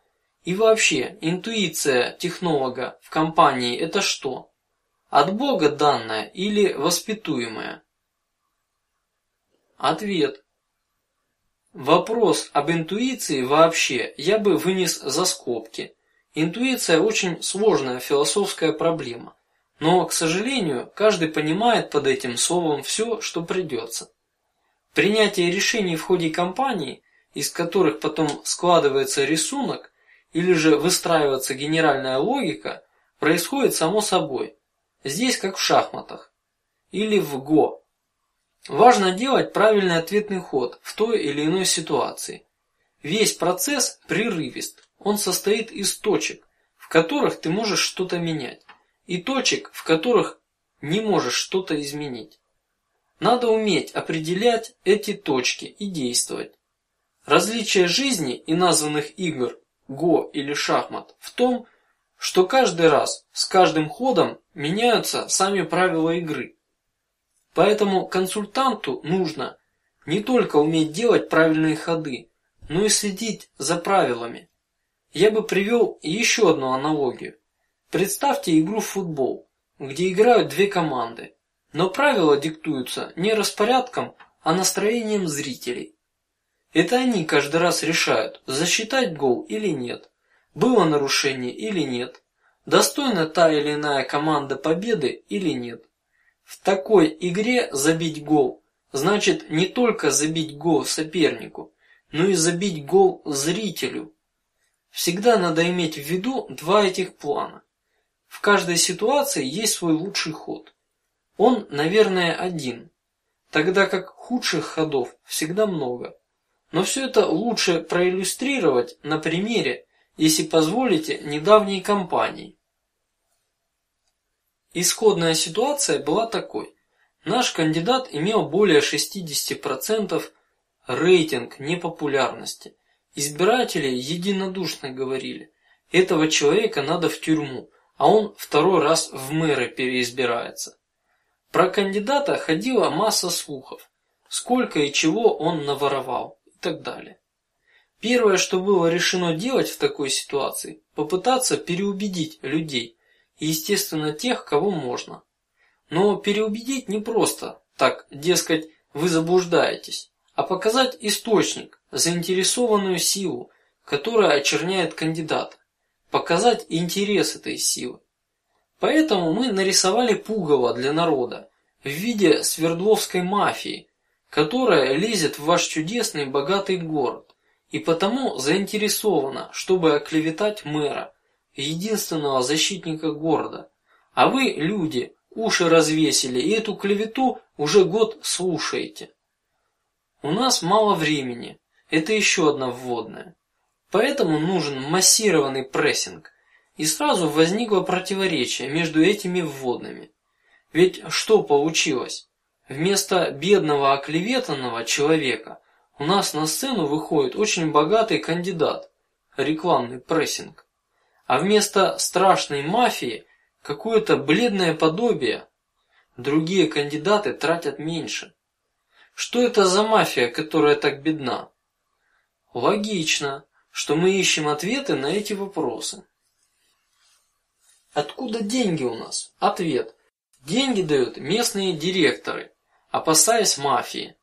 и вообще интуиция технолога в компании это что? От Бога данное или воспитуемое? Ответ: Вопрос об интуиции вообще я бы вынес за скобки. Интуиция очень сложная философская проблема, но, к сожалению, каждый понимает под этим словом все, что придется. Принятие решений в ходе кампании, из которых потом складывается рисунок или же выстраивается генеральная логика, происходит само собой. Здесь как в шахматах или в го. Важно делать правильный ответный ход в той или иной ситуации. Весь процесс прерывист. Он состоит из точек, в которых ты можешь что-то менять, и точек, в которых не можешь что-то изменить. Надо уметь определять эти точки и действовать. Различие жизни и названных игр го или шахмат в том, что каждый раз с каждым ходом меняются сами правила игры. Поэтому консультанту нужно не только уметь делать правильные ходы, но и следить за правилами. Я бы привел еще одну аналогию. Представьте игру в футбол, где играют две команды, но правила диктуются не распорядком, а настроением зрителей. Это они каждый раз решают, засчитать гол или нет, было нарушение или нет, достойна та или иная команда победы или нет. В такой игре забить гол значит не только забить гол сопернику, но и забить гол зрителю. Всегда надо иметь в виду два этих плана. В каждой ситуации есть свой лучший ход. Он, наверное, один, тогда как худших ходов всегда много. Но все это лучше проиллюстрировать на примере, если позволите, недавней кампании. Исходная ситуация была такой: наш кандидат имел более 60 процентов рейтинг непопулярности. Избиратели единодушно говорили: этого человека надо в тюрьму, а он второй раз в мэры переизбирается. Про кандидата ходила масса слухов, сколько и чего он наворовал и так далее. Первое, что было решено делать в такой ситуации, попытаться переубедить людей, естественно тех, кого можно. Но переубедить не просто так, дескать, вы заблуждаетесь, а показать источник, заинтересованную силу, которая очерняет кандидата, показать интерес этой силы. Поэтому мы нарисовали пугало для народа в виде Свердловской мафии, которая лезет в ваш чудесный богатый город и потому заинтересована, чтобы оклеветать мэра, единственного защитника города. А вы, люди, уши развесили и эту клевету уже год слушаете. У нас мало времени. Это еще одна вводная. Поэтому нужен массированный прессинг. И сразу возникло противоречие между этими вводными. Ведь что получилось? Вместо бедного оклеветанного человека у нас на сцену выходит очень богатый кандидат, рекламный прессинг, а вместо страшной мафии какое-то бледное подобие. Другие кандидаты тратят меньше. Что это за мафия, которая так бедна? Логично, что мы ищем ответы на эти вопросы. Откуда деньги у нас? Ответ: деньги дают местные директоры, опасаясь мафии.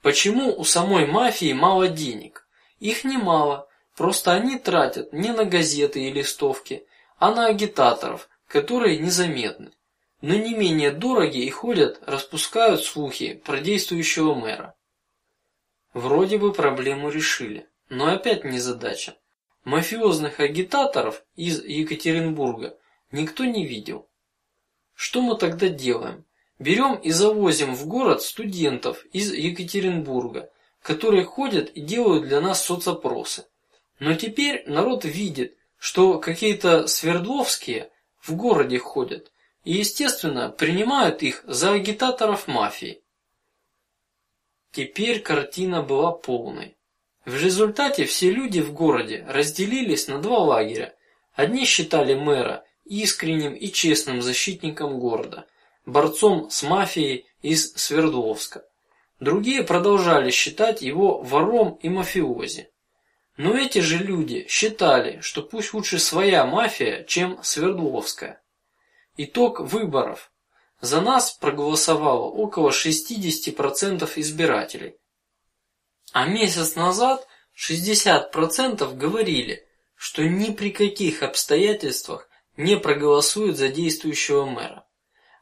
Почему у самой мафии мало денег? Их немало, просто они тратят не на газеты и листовки, а на агитаторов, которые незаметны но не менее дороги и ходят, распускают слухи про действующего мэра. Вроде бы проблему решили, но опять не задача. Мафиозных агитаторов из Екатеринбурга никто не видел. Что мы тогда делаем? Берем и завозим в город студентов из Екатеринбурга, которые ходят и делают для нас соцопросы. Но теперь народ видит, что какие-то Свердловские в городе ходят и, естественно, принимают их за агитаторов мафии. Теперь картина была полной. В результате все люди в городе разделились на два лагеря. Одни считали мэра искренним и честным защитником города, борцом с мафией из Свердловска. Другие продолжали считать его вором и мафиози. Но эти же люди считали, что пусть лучше своя мафия, чем Свердловская. Итог выборов: за нас проголосовало около 60 процентов избирателей, а месяц назад 60 процентов говорили, что ни при каких обстоятельствах не проголосуют за действующего мэра.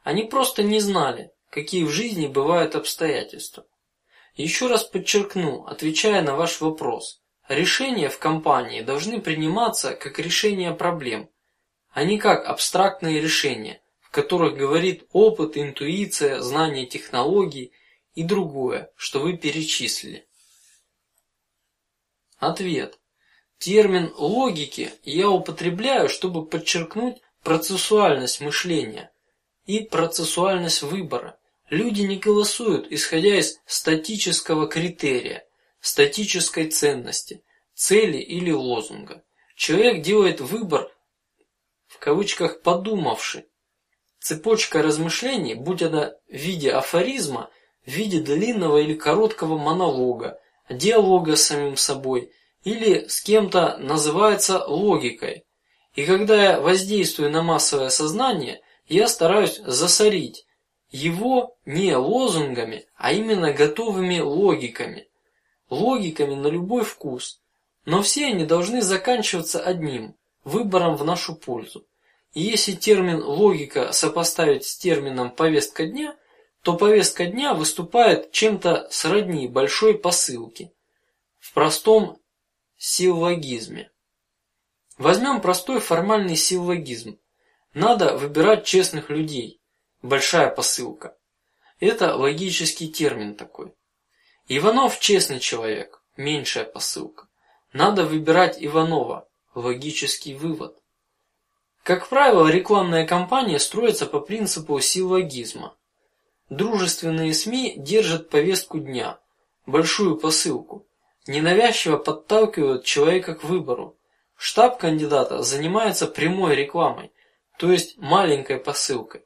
Они просто не знали, какие в жизни бывают обстоятельства. Еще раз подчеркну, отвечая на ваш вопрос, решения в компании должны приниматься как решение проблем, а не как абстрактные решения, в которых говорит опыт, интуиция, знание технологий и другое, что вы перечислили. Ответ: термин логики я употребляю, чтобы подчеркнуть процессуальность мышления и процессуальность выбора. Люди не голосуют, исходя из статического критерия, статической ценности, цели или лозунга. Человек делает выбор в кавычках подумавши. Цепочка размышлений, будь она в виде афоризма, в виде длинного или короткого монолога, диалога с самим собой или с кем-то, называется логикой. И когда я воздействую на массовое сознание, я стараюсь засорить его не лозунгами, а именно готовыми логиками, логиками на любой вкус. Но все они должны заканчиваться одним выбором в нашу пользу. И если термин логика сопоставить с термином повестка дня, то повестка дня выступает чем-то сродни большой посылке в простом силлогизме. Возьмем простой формальный силлогизм. Надо выбирать честных людей. Большая посылка. Это логический термин такой. Иванов честный человек. Меньшая посылка. Надо выбирать Иванова. Логический вывод. Как правило, рекламная кампания строится по принципу силлогизма. Дружественные СМИ держат повестку дня, большую посылку, ненавязчиво подталкивают человека к выбору. Штаб кандидата занимается прямой рекламой, то есть маленькой посылкой,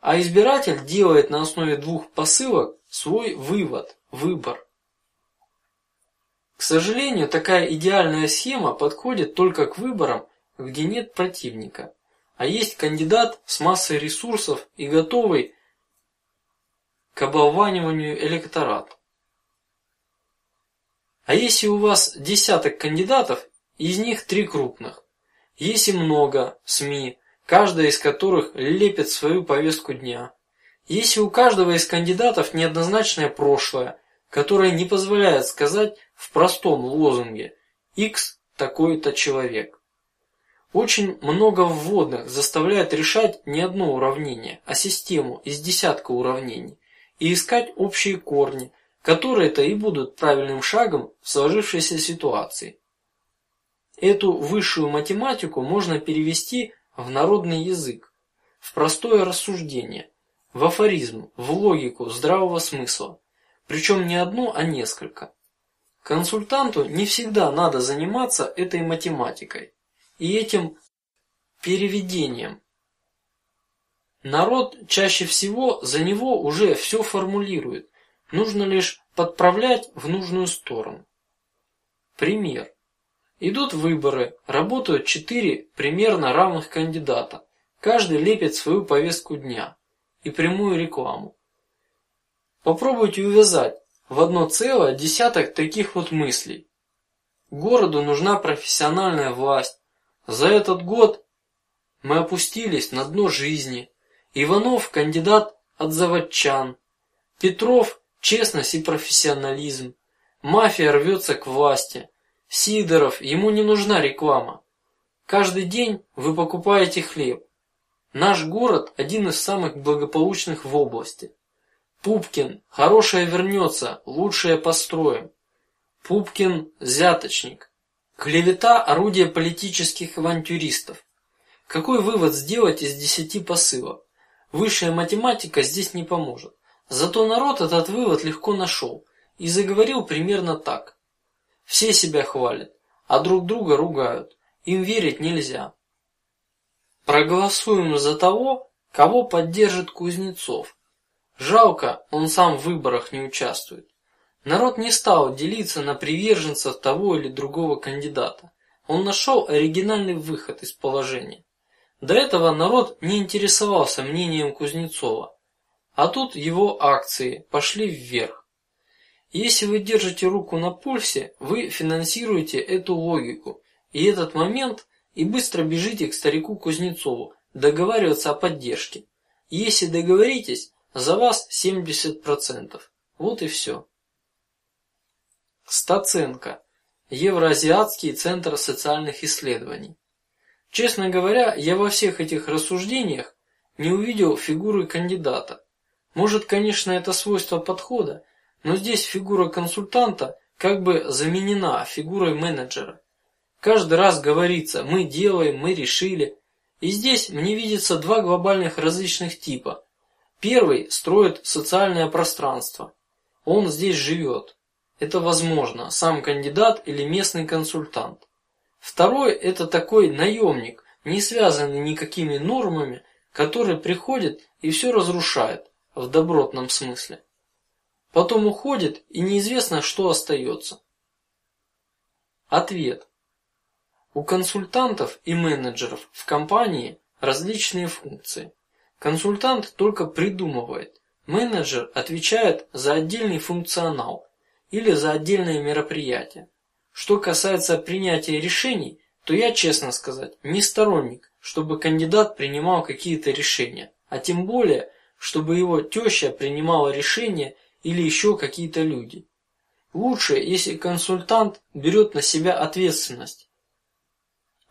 а избиратель делает на основе двух посылок свой вывод, выбор. К сожалению, такая идеальная схема подходит только к выборам, где нет противника, а есть кандидат с массой ресурсов и готовый к оболваниванию электорат. А если у вас десяток кандидатов, из них три крупных, если много СМИ, каждая из которых лепит свою повестку дня, если у каждого из кандидатов неоднозначное прошлое, которое не позволяет сказать в простом лозунге X такой-то человек. Очень много вводных заставляет решать не одно уравнение, а систему из десятка уравнений и искать общие корни, которые-то и будут правильным шагом в сложившейся ситуации. Эту высшую математику можно перевести в народный язык, в простое рассуждение, в афоризм, в логику здравого смысла, причем не одну, а несколько. Консультанту не всегда надо заниматься этой математикой и этим переведением. Народ чаще всего за него уже все формулирует, Нужно лишь подправлять в нужную сторону. Пример: идут выборы, работают четыре примерно равных кандидата, каждый лепит свою повестку дня и прямую рекламу. Попробуйте увязать в одно целое десяток таких вот мыслей. Городу нужна профессиональная власть. За этот год мы опустились на дно жизни. Иванов кандидат от заводчан, Петров честность и профессионализм. Мафия рвется к власти. Сидоров, ему не нужна реклама. Каждый день вы покупаете хлеб. Наш город один из самых благополучных в области. Пупкин, хорошее вернется, лучшее построим. Пупкин взяточник. Клевета орудие политических авантюристов. Какой вывод сделать из десяти посылок? Высшая математика здесь не поможет. Зато народ этот вывод легко нашел и заговорил примерно так: все себя хвалят, а друг друга ругают. Им верить нельзя. Проголосуем за того, кого поддержит Кузнецов. Жалко, он сам в выборах не участвует. Народ не стал делиться на приверженцев того или другого кандидата. Он нашел оригинальный выход из положения. До этого народ не интересовался мнением Кузнецова. А тут его акции пошли вверх. Если вы держите руку на пульсе, вы финансируете эту логику и этот момент и быстро бежите к старику Кузнецову договариваться о поддержке. Если договоритесь, за вас 70 процентов. Вот и все. Стаценко, Евроазиатский центр социальных исследований. Честно говоря, я во всех этих рассуждениях не увидел фигуры кандидата. Может, конечно, это свойство подхода, но здесь фигура консультанта как бы заменена фигурой менеджера. Каждый раз говорится: мы делаем, мы решили. И здесь мне видится два глобальных различных типа. Первый строит социальное пространство, он здесь живет. это возможно сам кандидат или местный консультант. Второй это такой наемник, не связанный никакими нормами, который приходит и все разрушает в добротном смысле. Потом уходит и неизвестно, что остается. Ответ: у консультантов и менеджеров в компании различные функции. Консультант только придумывает, менеджер отвечает за отдельный функционал или за отдельное мероприятие. Что касается принятия решений, то я, честно сказать, не сторонник, чтобы кандидат принимал какие-то решения, а тем более, чтобы его теща принимала решения или еще какие-то люди. Лучше, если консультант берет на себя ответственность.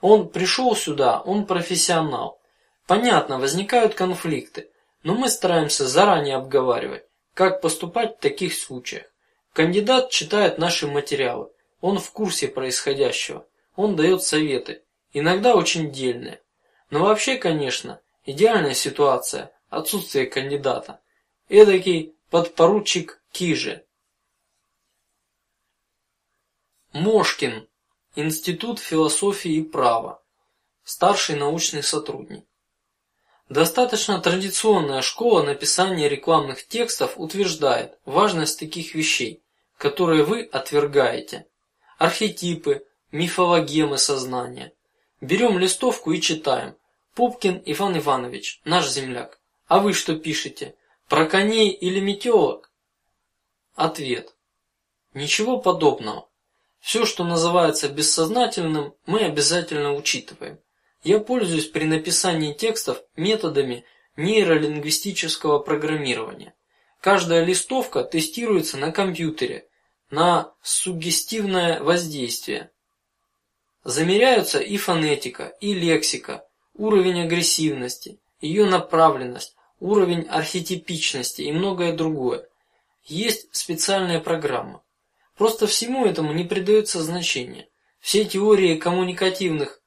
Он пришел сюда, он профессионал. Понятно, возникают конфликты, но мы стараемся заранее обговаривать, как поступать в таких случаях. Кандидат читает наши материалы, он в курсе происходящего, он дает советы, иногда очень дельные. Но вообще, конечно, идеальная ситуация – отсутствие кандидата. Эдакий подпоручик Киже, Мошкин, Институт философии и права, старший научный сотрудник. Достаточно традиционная школа написания рекламных текстов утверждает важность таких вещей, которые вы отвергаете: архетипы, мифологемы сознания. Берем листовку и читаем: Пупкин Иван Иванович, наш земляк. А вы что пишете? Про коней или метелок? Ответ: ничего подобного. Все, что называется бессознательным, мы обязательно учитываем. Я пользуюсь при написании текстов методами нейролингвистического программирования. Каждая листовка тестируется на компьютере на суггестивное воздействие. Замеряются и фонетика, и лексика, уровень агрессивности, ее направленность, уровень архетипичности и многое другое. Есть специальная программа. Просто всему этому не придается значения. Все теории коммуникативных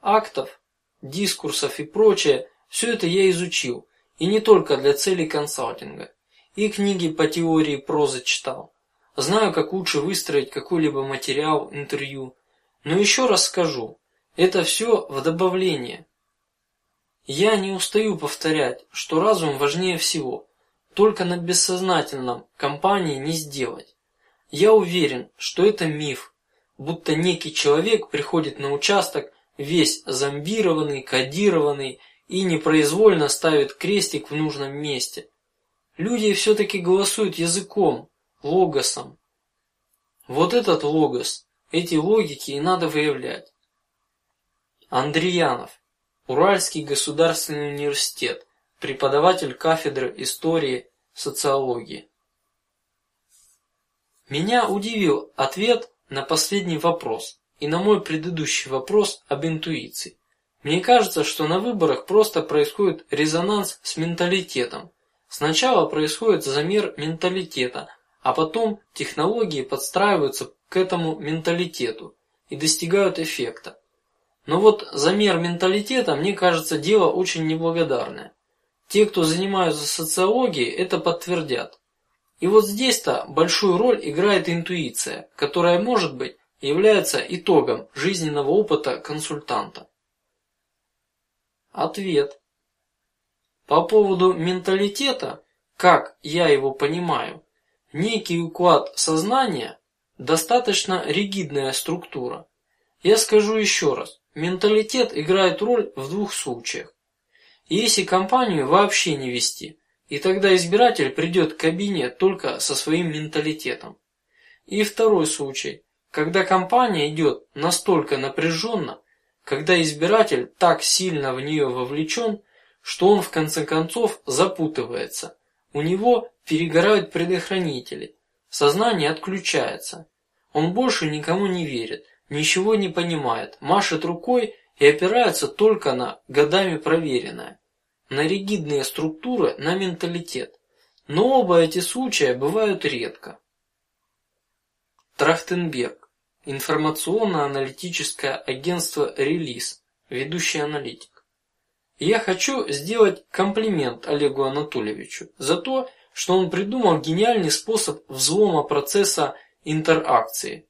актов, дискурсов и прочее, все это я изучил, и не только для целей консалтинга. И книги по теории прозы читал. Знаю, как лучше выстроить какой-либо материал, интервью. Но еще раз скажу, это все в добавление. Я не устаю повторять, что разум важнее всего. Только на бессознательном компании не сделать. Я уверен, что это миф, будто некий человек приходит на участок весь зомбированный, кодированный и непроизвольно ставит крестик в нужном месте. Люди все-таки голосуют языком, логосом. Вот этот логос, эти логики и надо выявлять. Андреянов, Уральский государственный университет, преподаватель кафедры истории, социологии. Меня удивил ответ на последний вопрос и на мой предыдущий вопрос об интуиции. Мне кажется, что на выборах просто происходит резонанс с менталитетом. Сначала происходит замер менталитета, а потом технологии подстраиваются к этому менталитету и достигают эффекта. Но вот замер менталитета, мне кажется, дело очень неблагодарное. Те, кто занимаются социологией, это подтвердят. И вот здесь-то большую роль играет интуиция, которая, может быть, является итогом жизненного опыта консультанта. Ответ. По поводу менталитета, как я его понимаю, некий уклад сознания, достаточно ригидная структура. Я скажу еще раз: менталитет играет роль в двух случаях. Если компанию вообще не вести, и тогда избиратель придет к кабине только со своим менталитетом. И второй случай, когда кампания идет настолько напряженно, когда избиратель так сильно в нее вовлечен, что он в конце концов запутывается, у него перегорают предохранители, сознание отключается, он больше никому не верит, ничего не понимает, машет рукой и опирается только на годами проверенное на ригидные структуры, на менталитет. Но оба эти случая бывают редко. Трахтенберг, информационно-аналитическое агентство Релиз, ведущий аналитик. Я хочу сделать комплимент Олегу Анатольевичу за то, что он придумал гениальный способ взлома процесса интеракции.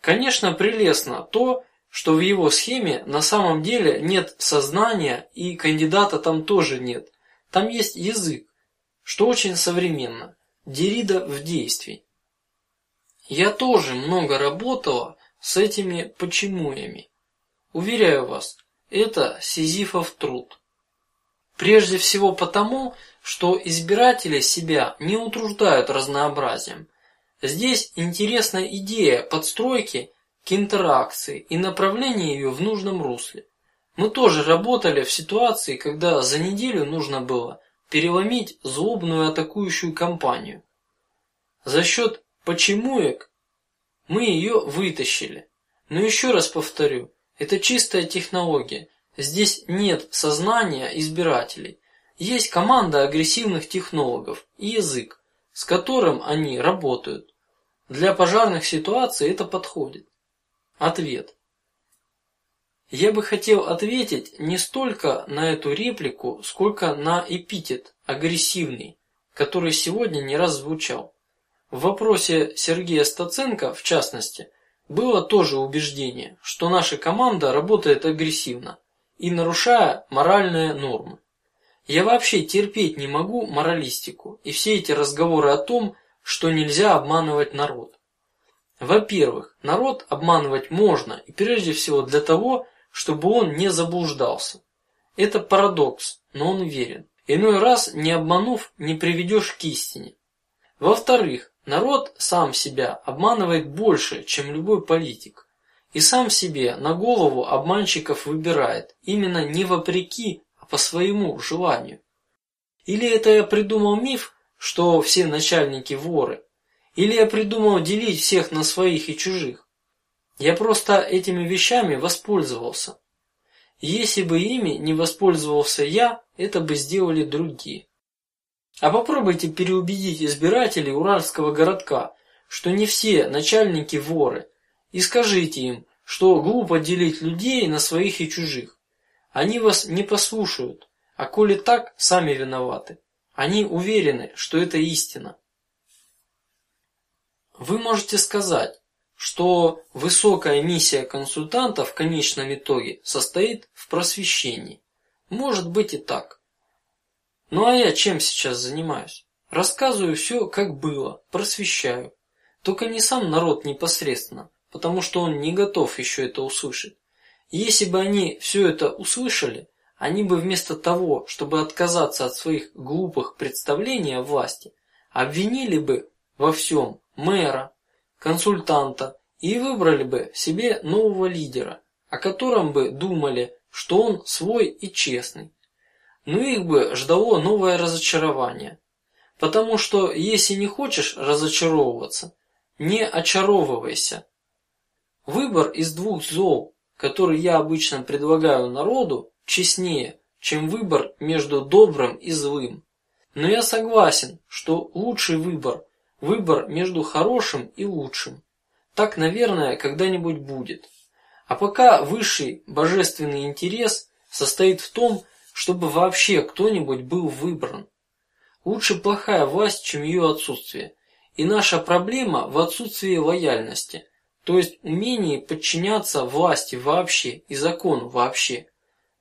Конечно, прелестно то, что в его схеме на самом деле нет сознания и кандидата там тоже нет. Там есть язык, что очень современно. Дерида в действии. Я тоже много работала с этими почемуями. Уверяю вас, это сизифов труд. Прежде всего потому, что избиратели себя не утруждают разнообразием. Здесь интересная идея подстройки к интеракции и направление ее в нужном русле. Мы тоже работали в ситуации, когда за неделю нужно было переломить злобную атакующую кампанию. За счет почемуек мы ее вытащили. Но еще раз повторю, это чистая технология. Здесь нет сознания избирателей. Есть команда агрессивных технологов и язык, с которым они работают. Для пожарных ситуаций это подходит. Ответ. Я бы хотел ответить не столько на эту реплику, сколько на эпитет агрессивный, который сегодня не раз звучал. В вопросе Сергея Стаценко, в частности, было тоже убеждение, что наша команда работает агрессивно и нарушая моральные нормы. Я вообще терпеть не могу моралистику и все эти разговоры о том, что нельзя обманывать народ. Во-первых, народ обманывать можно и прежде всего для того, чтобы он не заблуждался. Это парадокс, но он верен. Иной раз не обманув, не приведешь к истине. Во-вторых, народ сам себя обманывает больше, чем любой политик, и сам себе на голову обманщиков выбирает именно не вопреки, а по своему желанию. Или это я придумал миф, что все начальники воры, или я придумал делить всех на своих и чужих. Я просто этими вещами воспользовался. Если бы ими не воспользовался я, это бы сделали другие. А попробуйте переубедить избирателей уральского городка, что не все начальники воры, и скажите им, что глупо делить людей на своих и чужих. Они вас не послушают, а коли так, сами виноваты. Они уверены, что это истина. Вы можете сказать, что высокая миссия консультанта в конечном итоге состоит в просвещении. Может быть и так. Ну а я чем сейчас занимаюсь? Рассказываю все, как было, просвещаю. Только не сам народ непосредственно, потому что он не готов еще это услышать. Если бы они все это услышали, они бы вместо того, чтобы отказаться от своих глупых представлений о власти, обвинили бы во всем мэра, консультанта и выбрали бы себе нового лидера, о котором бы думали, что он свой и честный. Но их бы ждало новое разочарование, потому что если не хочешь разочаровываться, не очаровывайся. Выбор из двух зол, который я обычно предлагаю народу, честнее, чем выбор между добрым и злым. Но я согласен, что лучший выбор Выбор между хорошим и лучшим. Так, наверное, когда-нибудь будет. А пока высший божественный интерес состоит в том, чтобы вообще кто-нибудь был выбран. Лучше плохая власть, чем ее отсутствие. И наша проблема в отсутствии лояльности, то есть умении подчиняться власти вообще и закону вообще,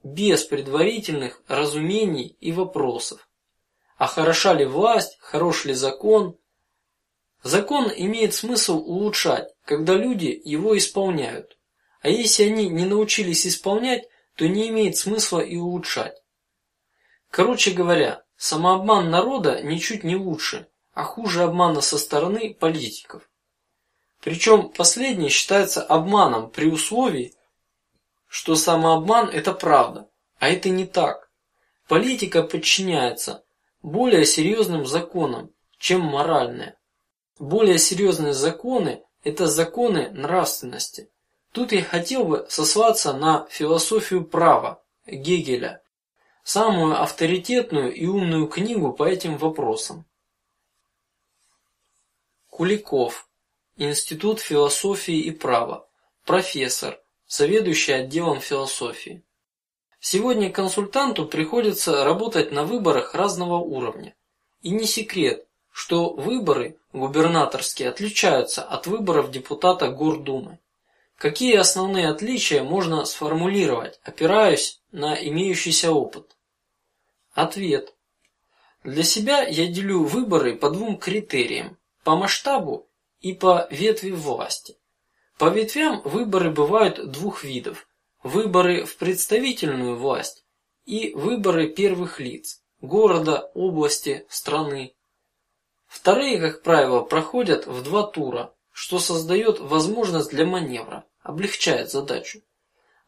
без предварительных разумений и вопросов. А хороша ли власть, хорош ли закон, Закон имеет смысл улучшать, когда люди его исполняют, а если они не научились исполнять, то не имеет смысла и улучшать. Короче говоря, самообман народа ничуть не лучше, а хуже обмана со стороны политиков. Причем последний считается обманом при условии, что самообман это правда, а это не так. Политика подчиняется более серьезным законам, чем моральная. Более серьезные законы – это законы нравственности. Тут я хотел бы сослаться на философию права Гегеля, самую авторитетную и умную книгу по этим вопросам. Куликов, Институт философии и права, профессор, заведующий отделом философии. Сегодня консультанту приходится работать на выборах разного уровня, и не секрет, что выборы губернаторские отличаются от выборов депутата Гордумы. Какие основные отличия можно сформулировать, опираясь на имеющийся опыт? Ответ: для себя я делю выборы по двум критериям: по масштабу и по ветви власти. По ветвям выборы бывают двух видов: выборы в представительную власть и выборы первых лиц города, области, страны. Вторые, как правило, проходят в два тура, что создает возможность для маневра, облегчает задачу.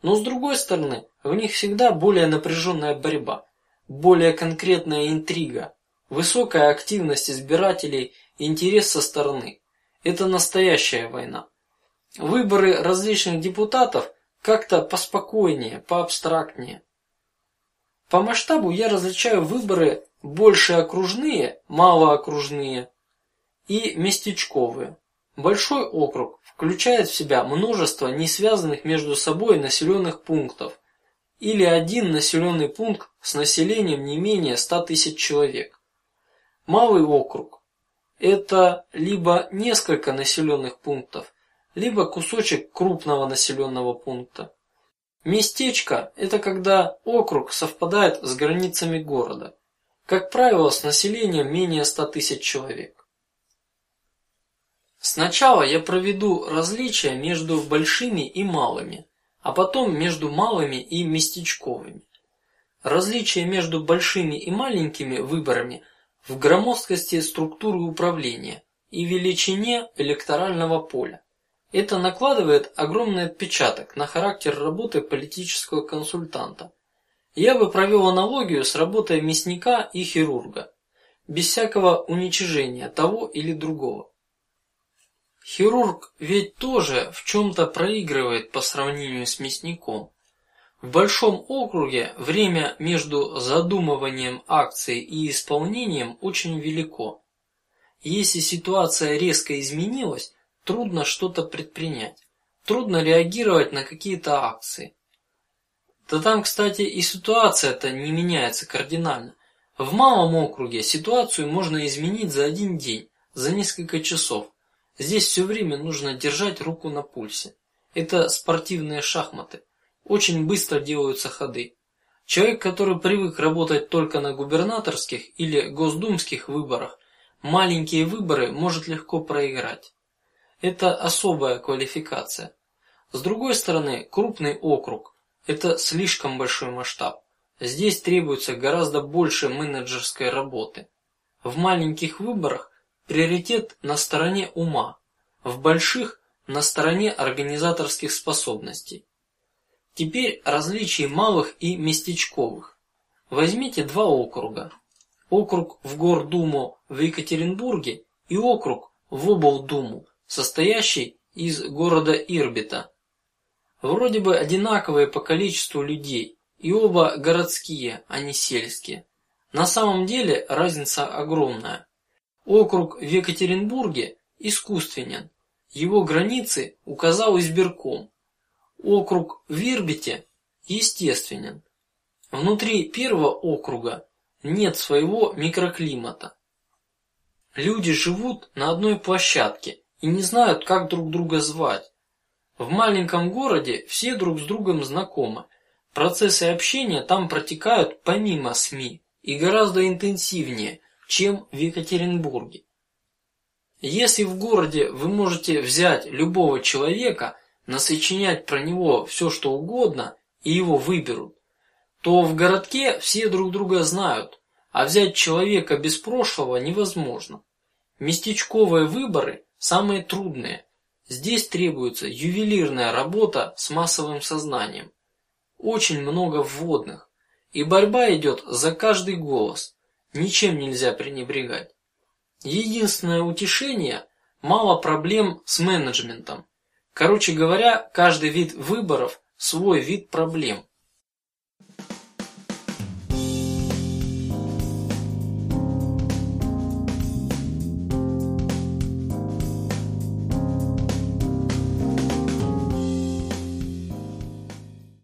Но с другой стороны, в них всегда более напряженная борьба, более конкретная интрига, высокая активность избирателей, интерес со стороны. Это настоящая война. Выборы различных депутатов как-то поспокойнее, поабстрактнее. По масштабу я различаю выборы больше окружные, малоокружные и местечковые. Большой округ включает в себя множество не связанных между собой населенных пунктов или один населенный пункт с населением не менее ста тысяч человек. Малый округ – это либо несколько населенных пунктов, либо кусочек крупного населенного пункта. Местечко – это когда округ совпадает с границами города, как правило, с населением менее ста тысяч человек. Сначала я проведу различия между большими и малыми, а потом между малыми и местечковыми. Различие между большими и маленькими выборами в громоздкости структуры управления и величине электорального поля. Это накладывает огромный отпечаток на характер работы политического консультанта. Я бы провел аналогию с работой мясника и хирурга, без всякого уничижения того или другого. Хирург ведь тоже в чем-то проигрывает по сравнению с мясником. В большом округе время между задумыванием акции и исполнением очень велико. Если ситуация резко изменилась, трудно что-то предпринять, трудно реагировать на какие-то акции. Да там, кстати, и ситуация-то не меняется кардинально. В малом округе ситуацию можно изменить за один день, за несколько часов. Здесь все время нужно держать руку на пульсе. Это спортивные шахматы. Очень быстро делаются ходы. Человек, который привык работать только на губернаторских или госдумских выборах, маленькие выборы может легко проиграть. Это особая квалификация. С другой стороны, крупный округ – это слишком большой масштаб. Здесь требуется гораздо больше менеджерской работы. В маленьких выборах приоритет на стороне ума, в больших на стороне организаторских способностей. Теперь различий малых и местечковых. Возьмите два округа: округ в Гордуму в Екатеринбурге и округ в облдуму состоящий из города Ирбита. Вроде бы одинаковые по количеству людей, и оба городские, а не сельские. На самом деле разница огромная. Округ в Екатеринбурге искусственен, его границы указал избирком. Округ в Ирбите естественен. Внутри первого округа нет своего микроклимата. Люди живут на одной площадке и не знают, как друг друга звать. В маленьком городе все друг с другом знакомы. Процессы общения там протекают помимо СМИ и гораздо интенсивнее, чем в Екатеринбурге. Если в городе вы можете взять любого человека, насочинять про него все, что угодно, и его выберут, то в городке все друг друга знают, а взять человека без прошлого невозможно. Местечковые выборы самые трудные. Здесь требуется ювелирная работа с массовым сознанием. Очень много вводных, и борьба идет за каждый голос. Ничем нельзя пренебрегать. Единственное утешение – мало проблем с менеджментом. Короче говоря, каждый вид выборов свой вид проблем.